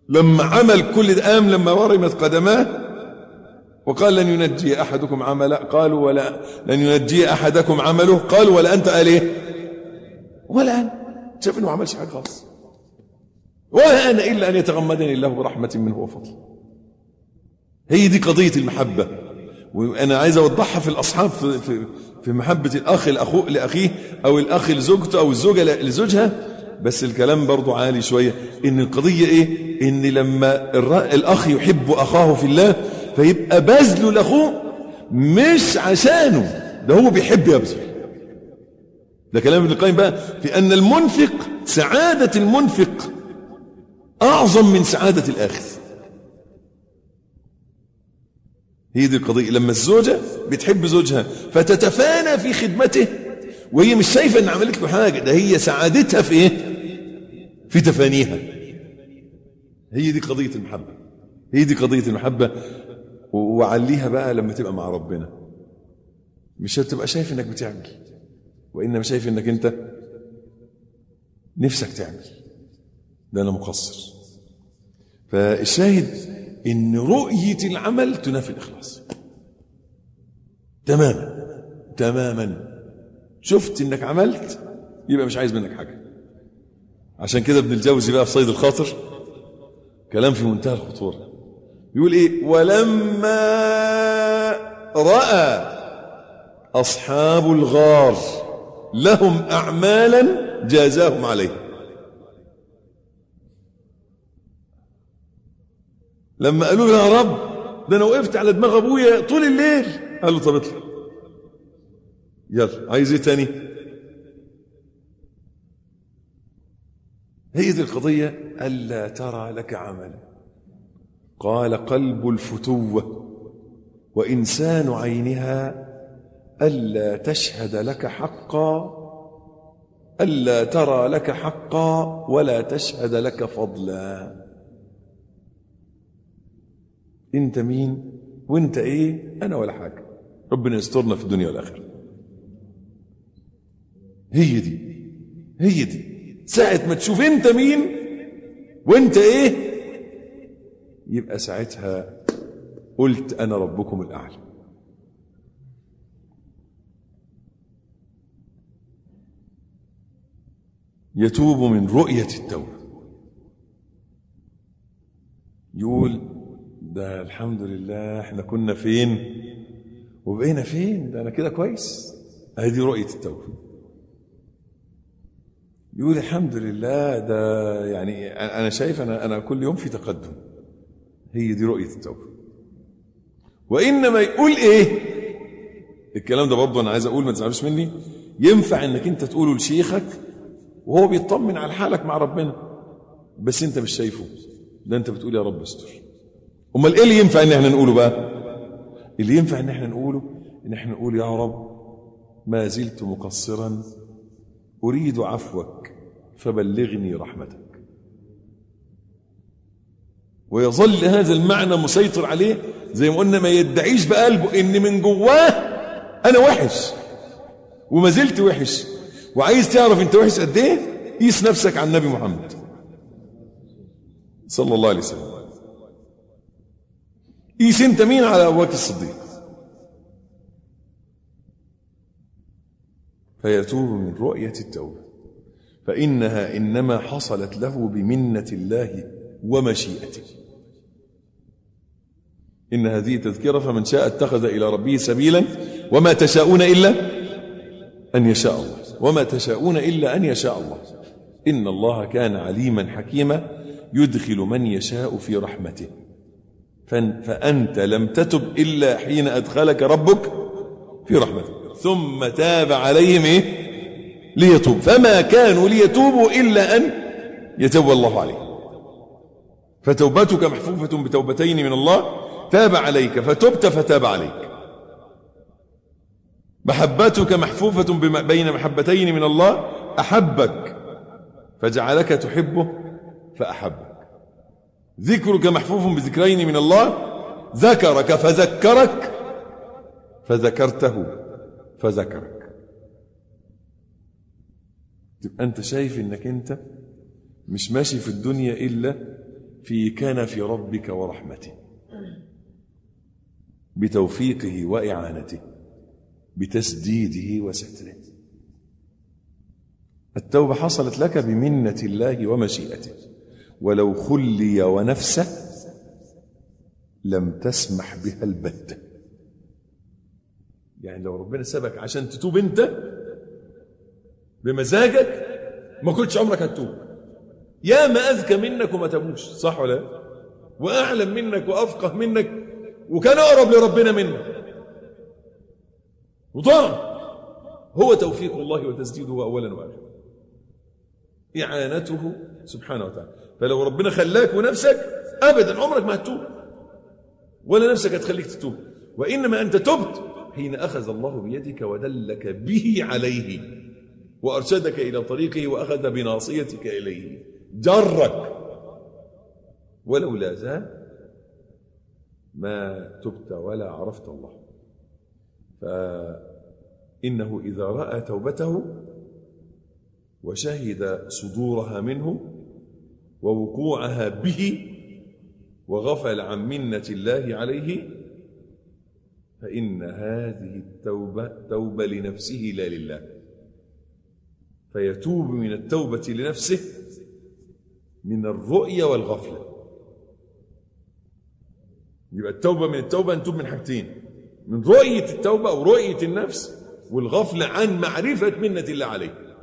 لما عمل كل ده قام لما ورمت قدماه وقال لن ينجي أحدكم عمله قالوا ولا لن ينجي أحدكم عمله قالوا ولا أنت قال إيه ولا أنا شاف انه ما عملش حاجة خالص ولا أنا إلا أن يتغمدني الله برحمة منه وفضل. هي دي قضية المحبة. وأنا عايز أوضحها في الأصحاب في في, في محبة الأخ لاخوه لأخيه أو الأخ لزوجته أو الزوجة لزوجها. بس الكلام برضو عالي شوية. إن القضية إيه؟ إن لما الأخ يحب أخاه في الله فيبقى بذله لأخوه مش عشانه. ده هو بيحب يبذل ده كلام ابن القيم بقى. في أن المنفق سعادة المنفق أعظم من سعادة الاخذ هي دي القضية. لما الزوجة بتحب زوجها فتتفانى في خدمته وهي مش شايفة ان عملت له حاجة ده هي سعادتها في إيه؟ في تفانيها. هي دي قضية المحبة. هي دي قضية المحبة. و- وعليها بقى لما تبقى مع ربنا. مش هتبقى شايف إنك بتعمل وإنما شايف إنك أنت نفسك تعمل. ده أنا مقصر. فالشاهد إن رؤية العمل تنافي الإخلاص. تماما. تماما. شفت إنك عملت يبقى مش عايز منك حاجة. عشان كده ابن الجوزي بقى في صيد الخاطر كلام في منتهى الخطورة. يقول إيه؟ ولما رأى أصحاب الغار لهم اعمالا جازاهم عليه. لما قالوا له يا رب ده أنا وقفت على دماغ أبويا طول الليل. قال له طب اطلع. يلا عايز إيه تاني؟ هي دي القضية ألا ترى لك عملا. قال قلب الفتوة وإنسان عينها ألا تشهد لك حقا ألا ترى لك حقا ولا تشهد لك فضلا. انت مين؟ وانت إيه؟ أنا ولا حاجة. ربنا يسترنا في الدنيا والآخرة. هي دي هي دي. ساعة ما تشوف انت مين وانت إيه؟ يبقى ساعتها قلت أنا ربكم الأعلى. يتوب من رؤية التوبة. يقول ده الحمد لله إحنا كنا فين وبقينا فين؟ ده أنا كده كويس. هذه رؤية التوبة. يقول الحمد لله ده يعني أنا شايف أنا أنا كل يوم في تقدم. هي دي رؤية التوبة. وإنما يقول إيه؟ الكلام ده برضه أنا عايز أقول ما تزعلوش مني. ينفع إنك أنت تقوله لشيخك وهو بيطمن على حالك مع ربنا. بس أنت مش شايفه. ده أنت بتقول يا رب استر. أمال إيه اللي ينفع إن إحنا نقوله بقى؟ اللي ينفع إن إحنا نقوله إن إحنا نقول يا رب ما زلت مقصرا أريد عفوك فبلغني رحمتك. ويظل هذا المعنى مسيطر عليه زي ما قلنا ما يدعيش بقلبه إن من جواه أنا وحش وما زلت وحش. وعايز تعرف أنت وحش قد إيه؟ قيس نفسك على النبي محمد صلى الله عليه وسلم. قيس أنت مين على أبو بكر الصديق؟ فيتوب من رؤية التوبة. فإنها إنما حصلت له بمنة الله ومشيئته. إن هذه تذكرة فمن شاء اتخذ إلى ربه سبيلا وما تشاءون إلا أن يشاء الله. وما تشاءون إلا أن يشاء الله. إن الله كان عليما حكيما يدخل من يشاء في رحمته. فأنت لم تتب إلا حين أدخلك ربك في رحمته. ثم تاب عليهم إيه؟ ليتوب. فما كانوا ليتوبوا إلا أن يتوب الله عليهم. فتوبتك محفوفة بتوبتين من الله تاب عليك فتبت فتاب عليك. محبتك محفوفة بين محبتين من الله أحبك. فجعلك تحبه فأحبك. ذكرك محفوف بذكرين من الله ذكرك فذكرك فذكرته فذكرك. تبقى أنت شايف إنك أنت مش ماشي في الدنيا إلا في كنف ربك ورحمته. بتوفيقه وإعانته بتسديده وستره. التوبة حصلت لك بمنة الله ومشيئته ولو خلي ونفسه لم تسمح بها البتة يعني لو ربنا سبك عشان تتوب انت بمزاجك ما كنتش عمرك هتتوب. يا ما أذكى منك وما تابوش صح ولا؟ لا وأعلم منك وأفقه منك وكان أقرب لربنا منك وطاع هو توفيق الله وتسديده اولا واخرا. إعانته سبحانه وتعالى. فلو ربنا خلاك ونفسك ابدا عمرك ما هتتوب. ولا نفسك هتخليك تتوب. وإنما أنت تبت حين أخذ الله بيدك ودلك به عليه. وأرشدك إلى طريقه وأخذ بناصيتك إليه. جرك. ولولا ذا ما تبت ولا عرفت الله. فإنه إذا رأى توبته وشهد صدورها منه ووقوعها به وغفل عن منة الله عليه فإن هذه التوبة توبة لنفسه لا لله. فيتوب من التوبة لنفسه من الرؤية والغفلة. يبقى التوبة من التوبة نتوب من حاجتين. من رؤية التوبة أو رؤية النفس والغفلة عن معرفة منة الله عليه.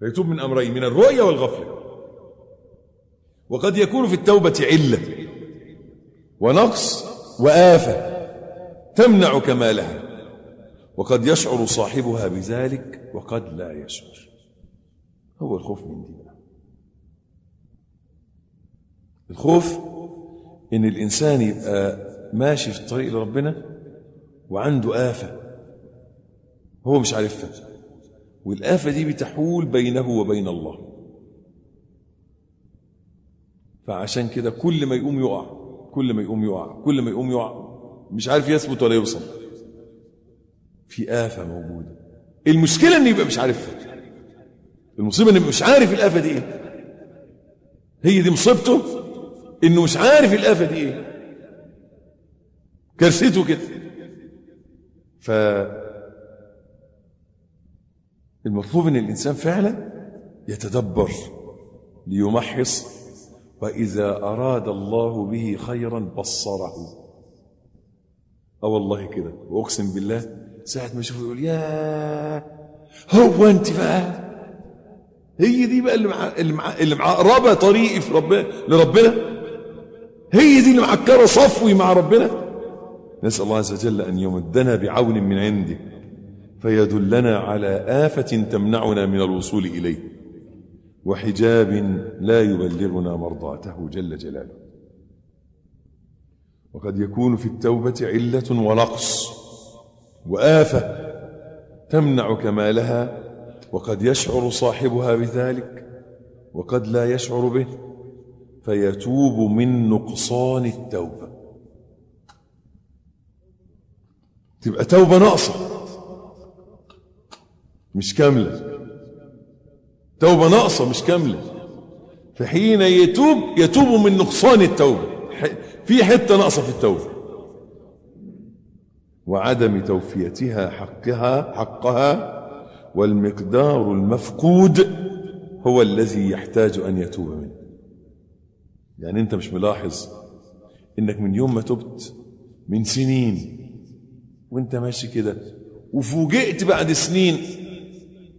فيتوب من أمرين من الرؤية والغفلة وقد يكون في التوبة علة ونقص وآفة تمنع كمالها. وقد يشعر صاحبها بذلك وقد لا يشعر. هو الخوف من دي. الخوف إن الإنسان يبقى ماشي في الطريق لربنا وعنده آفة. هو مش عارفها. والآفة دي بتحول بينه وبين الله. فعشان كده كل ما يقوم يقع كل ما يقوم يقع كل ما يقوم يقع مش عارف يثبت ولا يوصل في آفة موجودة. المشكلة إنه يبقى مش عارفها. المصيبة إنه يبقى مش عارف الآفة دي إيه. هي دي مصيبته؟ إنه مش عارف الآفة دي إيه. كارثته كده. ف المطلوب إن الإنسان فعلا يتدبر ليمحص وإذا أراد الله به خيرا بصره. آه والله كده. وأقسم بالله ساعة ما يشوفه يقول يا هو أنت بقى؟ هي دي بقى اللي مع اللي مع اللي معقربه طريقي في ربنا لربنا. هي دي اللي معكرة صفوي مع ربنا. نسأل الله عز وجل أن يمدنا بعون من عنده فيدلنا على آفة تمنعنا من الوصول إليه وحجاب لا يبلغنا مرضاته جل جلاله. وقد يكون في التوبة علة ونقص وآفة تمنع كمالها وقد يشعر صاحبها بذلك وقد لا يشعر به. فيتوب من نقصان التوبة. تبقى توبة ناقصة. مش كاملة. توبة ناقصة مش كاملة. فحين يتوب يتوب من نقصان التوبة. في حتة ناقصة في التوبة. وعدم توفيتها حقها حقها والمقدار المفقود هو الذي يحتاج أن يتوب منه. يعني أنت مش ملاحظ إنك من يوم ما تبت من سنين وانت ماشي كده وفوجئت بعد سنين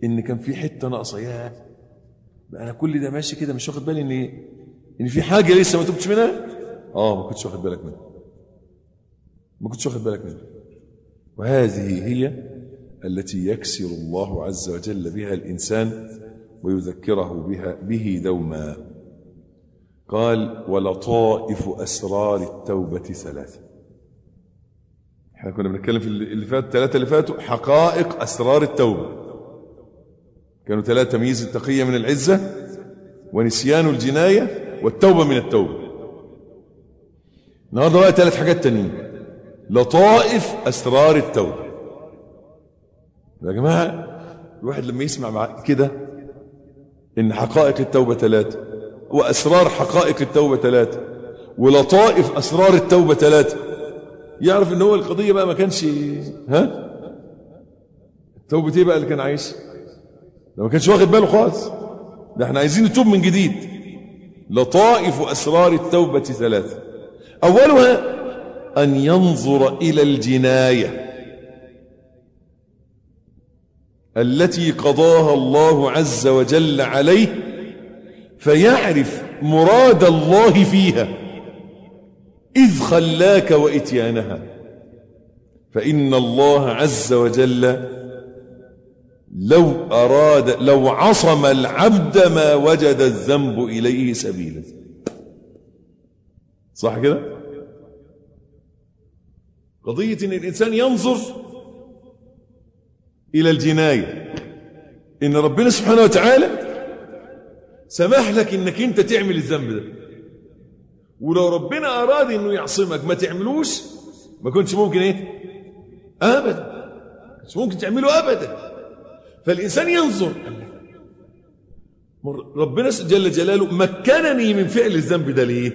ان كان في حتة ناقصة. بقى أنا كل ده ماشي كده مش واخد بالي ان إيه؟ ان في حاجة لسه ما تبتش منها؟ آه ما كنتش واخد بالك منها. ما كنتش واخد بالك منها. وهذه هي التي يكسر الله عز وجل بها الإنسان ويذكره بها به دوما. قال ولطائف أسرار التوبة ثلاثة. إحنا كنا بنتكلم في اللي فات الثلاثة اللي فاتوا حقائق أسرار التوبة. كانوا ثلاثة تمييز التقية من العزة ونسيان الجناية والتوبة من التوبة. النهارده بقى ثلاث حاجات تانيين. لطائف أسرار التوبة. يا جماعة الواحد لما يسمع مع كده إن حقائق التوبة ثلاثة. وأسرار حقائق التوبة ثلاثة ولطائف أسرار التوبة ثلاثة. يعرف إن هو القضية بقى ما كانش ها؟ التوبة إيه بقى اللي كان عايشها ده ما كانش واخد باله خالص. ده إحنا عايزين نتوب من جديد. لطائف أسرار التوبة ثلاثة. أولها أن ينظر إلى الجناية التي قضاها الله عز وجل عليه فيعرف مراد الله فيها. إذ خلاك وإتيانها. فإن الله عز وجل لو أراد لو عصم العبد ما وجد الذنب إليه سبيلا. صح كده؟ قضية إن الإنسان ينظر إلى الجناية. إن ربنا سبحانه وتعالى سمح لك إنك أنت تعمل الذنب ده. ولو ربنا أراد إنه يعصمك ما تعملوش؟ ما كنتش ممكن إيه؟ أبدا. مش ممكن تعمله أبدا. فالإنسان ينظر. ربنا جل جلاله مكنني من فعل الذنب ده ليه؟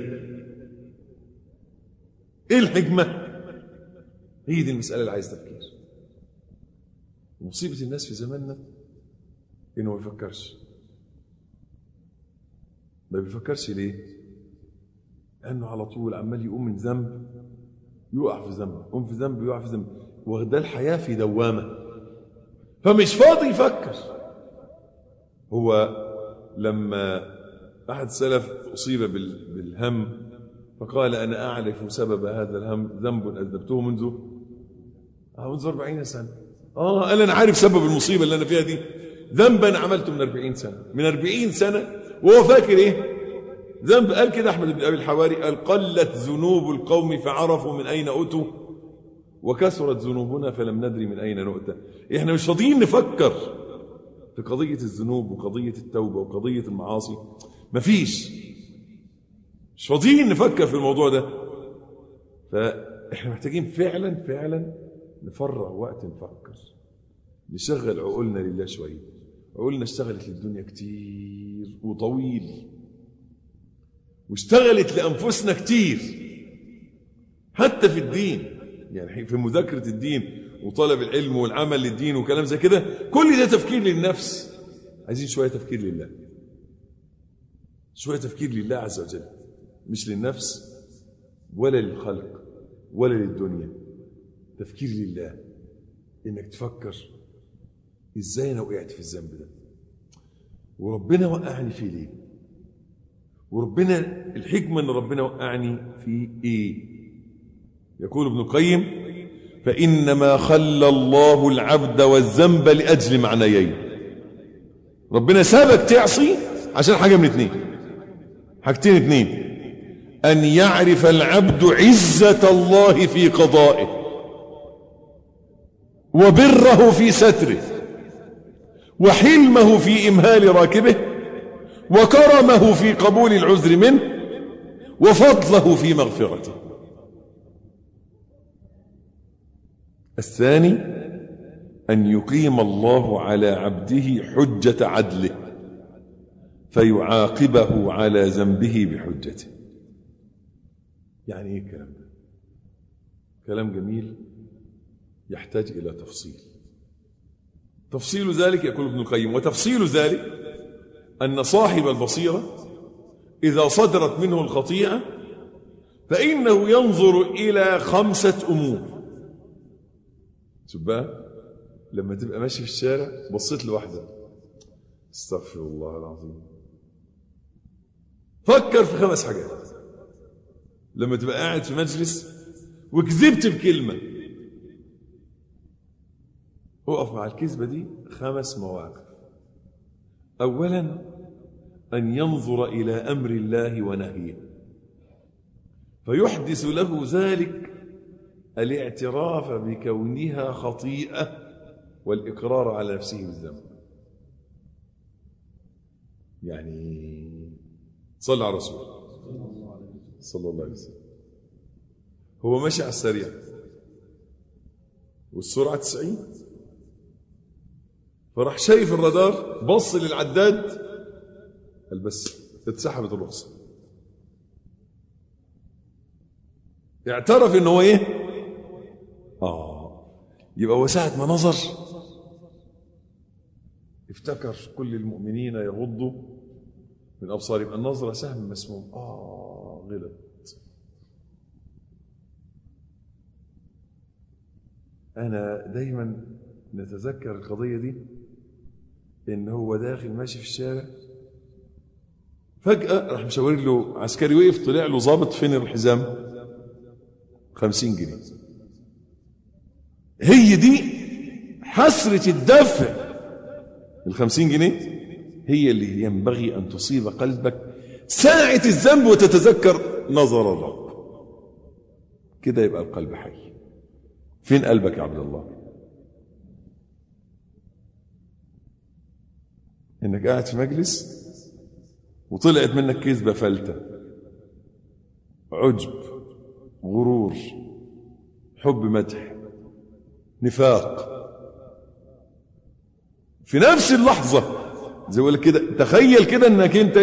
إيه الحكمة؟ هي دي المسألة اللي عايز تفكير. مصيبة الناس في زماننا إنه ما يفكرش. ما بيفكرش ليه؟ لأنه على طول عمال يقوم من ذنب يقع في ذنب يقوم في ذنب يقع في ذنب. واخداه الحياة في دوامة. فمش فاضي يفكر. هو لما أحد السلف أصيب بال- بالهم فقال أنا أعرف سبب هذا الهم ذنب أذنبته منذ منذ 40 سنة. آه قال أنا عارف سبب المصيبة اللي أنا فيها دي. ذنبا عملته من 40 سنة. من 40 سنة وهو فاكر إيه؟ ذنب قال كده أحمد بن أبي الحواري قال قلت ذنوب القوم فعرفوا من أين أتوا وكثرت ذنوبنا فلم ندري من أين نؤتى. إحنا مش فاضيين نفكر في قضية الذنوب وقضية التوبة وقضية المعاصي. مفيش. مش فاضيين نفكر في الموضوع ده. فإحنا محتاجين فعلا فعلا نفرغ وقت نفكر. نشغل عقولنا لله شوية. عقولنا اشتغلت للدنيا كتير وطويل واشتغلت لأنفسنا كتير حتى في الدين. يعني في مذاكرة الدين وطلب العلم والعمل للدين وكلام زي كده كل ده تفكير للنفس. عايزين شوية تفكير لله. شوية تفكير لله عز وجل. مش للنفس ولا للخلق ولا للدنيا. تفكير لله. إنك تفكر إزاي أنا وقعت في الذنب ده؟ وربنا وقعني فيه ليه؟ وربنا الحكمة إن ربنا وقعني في إيه؟ يقول ابن القيم فإنما خلى الله العبد والذنب لأجل معنيين. ربنا سابك تعصي عشان حاجة من اتنين. حاجتين اتنين. أن يعرف العبد عزة الله في قضائه وبره في ستره. وحلمه في إمهال راكبه وكرمه في قبول العذر منه وفضله في مغفرته. الثاني أن يقيم الله على عبده حجة عدله فيعاقبه على ذنبه بحجته. يعني إيه الكلام ده؟ كلام جميل يحتاج إلى تفصيل. تفصيل ذلك يقول ابن القيم وتفصيل ذلك أن صاحب البصيرة إذا صدرت منه الخطيئة فإنه ينظر إلى خمسة أمور. بقى لما تبقى ماشي في الشارع بصيت لواحدة استغفر الله العظيم. فكر في خمس حاجات. لما تبقى قاعد في مجلس وكذبت بكلمة اقف مع الكذبة دي خمس مواقف. أولا أن ينظر إلى أمر الله ونهيه. فيحدث له ذلك الاعتراف بكونها خطيئة والإقرار على نفسه بالذنب. يعني صلى على الرسول صلى الله عليه وسلم. هو ماشي على السريع. والسرعة 90 فراح شايف الرادار بص للعداد. قال بس اتسحبت الرخصة. اعترف ان هو إيه؟ آه. يبقى هو ساعة ما نظر. افتكر كل المؤمنين يغضوا من أبصارهم. النظرة سهم مسموم آه غلط. أنا دايما نتذكر القضية دي إن هو داخل ماشي في الشارع. فجأة راح مشاور له عسكري وقف طلع له ظابط فين الحزام؟ خمسين جنيه. هي دي حسرة الدفع. الخمسين جنيه هي اللي ينبغي أن تصيب قلبك ساعة الذنب وتتذكر نظر الرب. كده يبقى القلب حي. فين قلبك يا عبد الله؟ إنك قاعد في مجلس وطلعت منك كذبة فلتة. عجب غرور حب مدح نفاق. في نفس اللحظة زي ما كده تخيل كده إنك أنت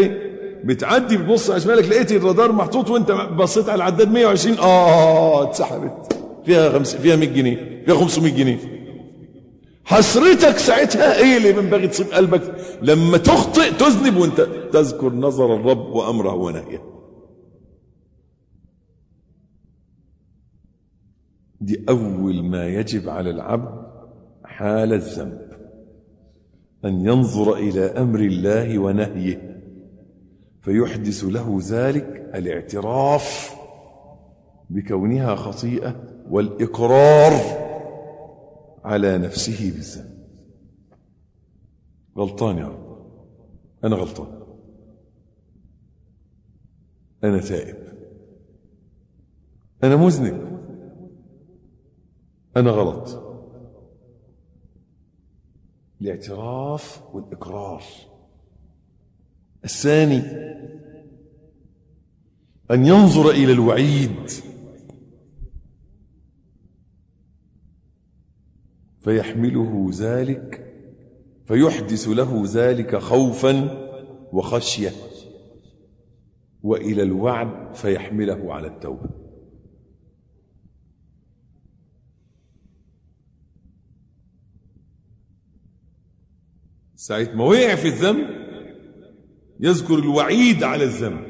بتعدي بتبص على شمالك لقيت الرادار محطوط وأنت بصيت على العداد 120 آه اتسحبت. فيها خمس فيها 100 جنيه فيها 500 جنيه. حسرتك ساعتها إيه اللي ينبغي تصيب قلبك. لما تخطئ تذنب وانت تذكر نظر الرب وأمره ونهيه. دي أول ما يجب على العبد حال الذنب. أن ينظر إلى أمر الله ونهيه. فيحدث له ذلك الاعتراف بكونها خطيئة والإقرار على نفسه بالذنب. غلطان يا رب. أنا غلطان. أنا تائب. أنا مذنب. أنا غلط. الاعتراف والإقرار. الثاني أن ينظر إلى الوعيد. فيحمله ذلك فيحدث له ذلك خوفا وخشية. وإلى الوعد فيحمله على التوبة. ساعة ما وقع في الذنب؟ يذكر الوعيد على الذنب.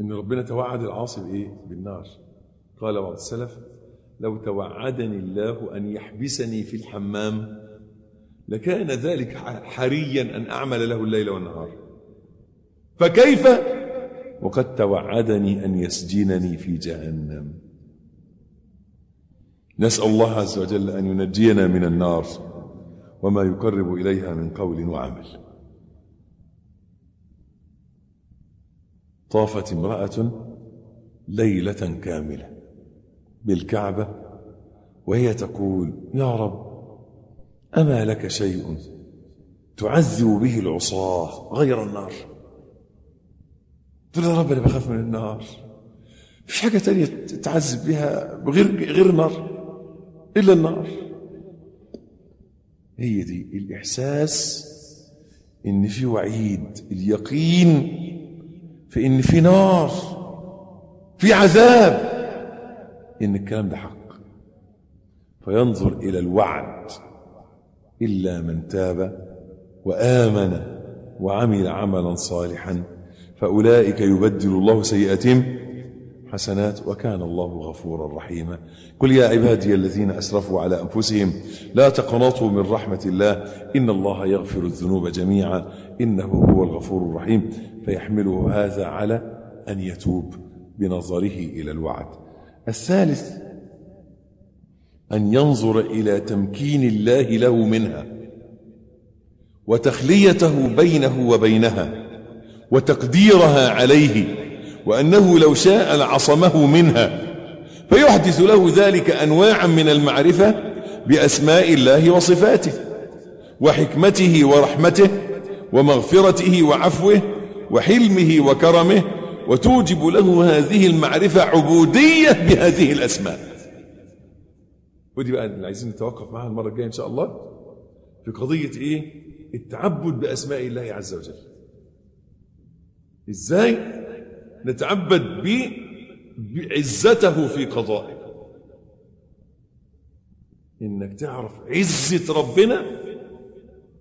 إن ربنا توعد العاصي بإيه؟ بالنار. قال بعض السلف لو توعدني الله أن يحبسني في الحمام لكان ذلك حريا أن أعمل له الليل والنهار. فكيف؟ وقد توعدني أن يسجنني في جهنم. نسأل الله عز وجل أن ينجينا من النار وما يقرب إليها من قول وعمل. طافت امرأة ليلة كاملة. بالكعبة وهي تقول يا رب أما لك شيء تعذب به العصاة غير النار؟ تقول يا رب أنا بخاف من النار. مفيش حاجة تانية تعذب بها غير غير النار إلا النار. هي دي الإحساس إن في وعيد اليقين في إن في نار في عذاب. إن الكلام ده حق. فينظر إلى الوعد إلا من تاب وآمن وعمل عملا صالحا. فأولئك يبدل الله سيئاتهم حسنات وكان الله غفورا رحيما. قل يا عبادي الذين أسرفوا على أنفسهم لا تقنطوا من رحمة الله. إن الله يغفر الذنوب جميعا. إنه هو الغفور الرحيم. فيحمله هذا على أن يتوب بنظره إلى الوعد. الثالث أن ينظر إلى تمكين الله له منها وتخليته بينه وبينها وتقديرها عليه وأنه لو شاء لعصمه منها. فيحدث له ذلك أنواعا من المعرفة بأسماء الله وصفاته وحكمته ورحمته ومغفرته وعفوه وحلمه وكرمه وتوجب له هذه المعرفة عبودية بهذه الأسماء. ودي بقى اللي عايزين نتوقف معها المرة الجاية إن شاء الله في قضية إيه؟ التعبد بأسماء الله عز وجل. إزاي نتعبد بعزته في قضائه؟ إنك تعرف عزة ربنا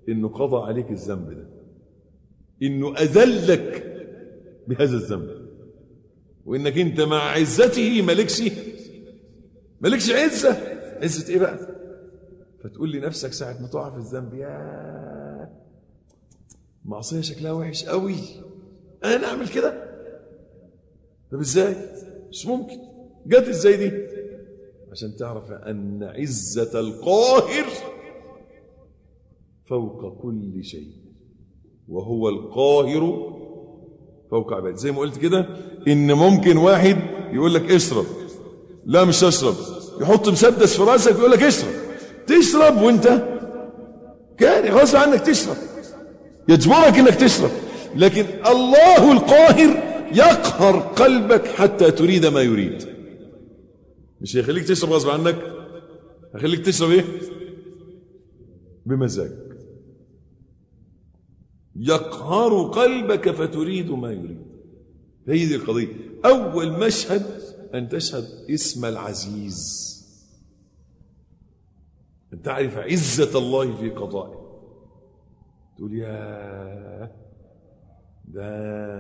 إنه قضى عليك الذنب ده. إنه أذلك بهذا الذنب. وإنك أنت مع عزته مالكش مالكش عزة. عزة إيه بقى؟ فتقول لنفسك ساعة ما تقع في الذنب يا معصية شكلها وحش قوي أنا أعمل كده؟ طب إزاي؟ مش ممكن. جت إزاي دي؟ عشان تعرف أن عزة القاهر فوق كل شيء وهو القاهر فوق عباده زي ما قلت كده إن ممكن واحد يقول لك اشرب. لا مش هشرب. يحط مسدس في رأسك ويقول لك اشرب. تشرب وأنت كان غصب عنك تشرب. يجبرك إنك تشرب. لكن الله القاهر يقهر قلبك حتى تريد ما يريد. مش هيخليك تشرب غصب عنك؟ هيخليك تشرب إيه؟ بمزاجك. يقهر قلبك فتريد ما يريد. هي دي القضية. أول مشهد أن تشهد اسم العزيز. أن تعرف عزة الله في قضائه. تقول يا ده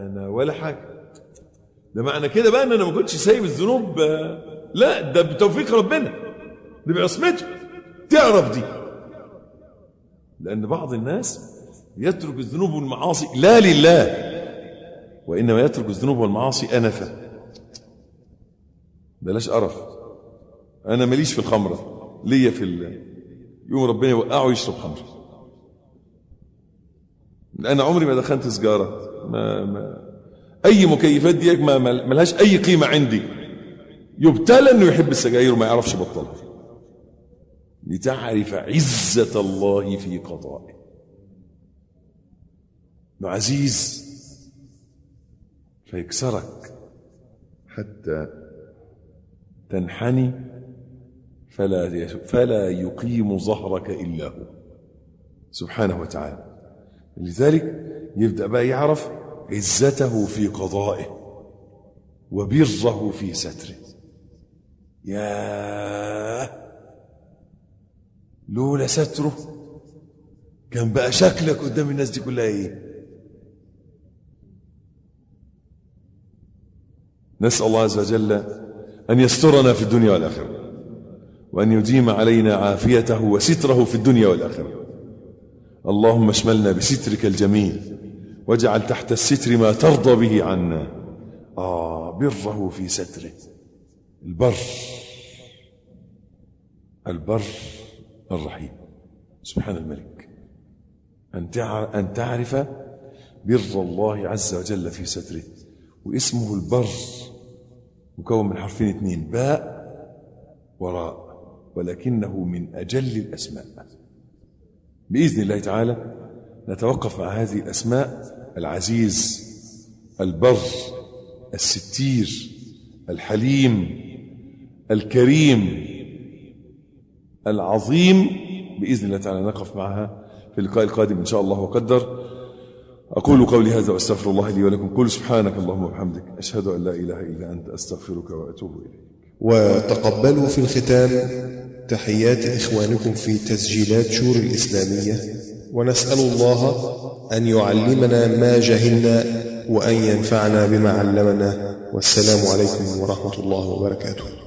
أنا ولا حاجة. ده معنى كده بقى أن أنا ما كنتش سايب الذنوب. لا ده بتوفيق ربنا. ده بعصمته. تعرف دي. لأن بعض الناس يترك الذنوب والمعاصي. لا لله. وإنما يترك الذنوب والمعاصي أنفة بلاش قرف. أنا ماليش في الخمرة. ليا في ال... يوم ربنا يوقعه يشرب خمرة. أنا عمري ما دخلت سجارة ما ما أي مكيفات دي ما ملهاش أي قيمة عندي. يبتلى أنه يحب السجاير وما يعرفش بطلها. لتعرف عزة الله في قضائه. انه عزيز فيكسرك حتى تنحني فلا فلا يقيم ظهرك إلا هو. سبحانه وتعالى. لذلك يبدأ بقى يعرف عزته في قضائه وبره في ستره. يا لولا ستره كان بقى شكلك قدام الناس دي كلها إيه؟ نسأل الله عز وجل أن يسترنا في الدنيا والآخرة وأن يديم علينا عافيته وستره في الدنيا والآخرة. اللهم اشملنا بسترك الجميل واجعل تحت الستر ما ترضى به عنا. آه بره في ستره. البر البر الرحيم. سبحان الملك. أن تعرف بر الله عز وجل في ستره واسمه البر. مكون من حرفين اثنين باء وراء ولكنه من أجل الأسماء. بإذن الله تعالى نتوقف مع هذه الأسماء العزيز البر الستير الحليم الكريم العظيم. بإذن الله تعالى نقف معها في اللقاء القادم إن شاء الله وقدر. أقول قولي هذا وأستغفر الله لي ولكم. قل سبحانك اللهم وبحمدك. أشهد أن لا إله إلا أنت أستغفرك وأتوب إليك. وتقبلوا في الختام تحيات إخوانكم في تسجيلات شور الإسلامية. ونسأل الله أن يعلمنا ما جهلنا وأن ينفعنا بما علمنا. والسلام عليكم ورحمة الله وبركاته.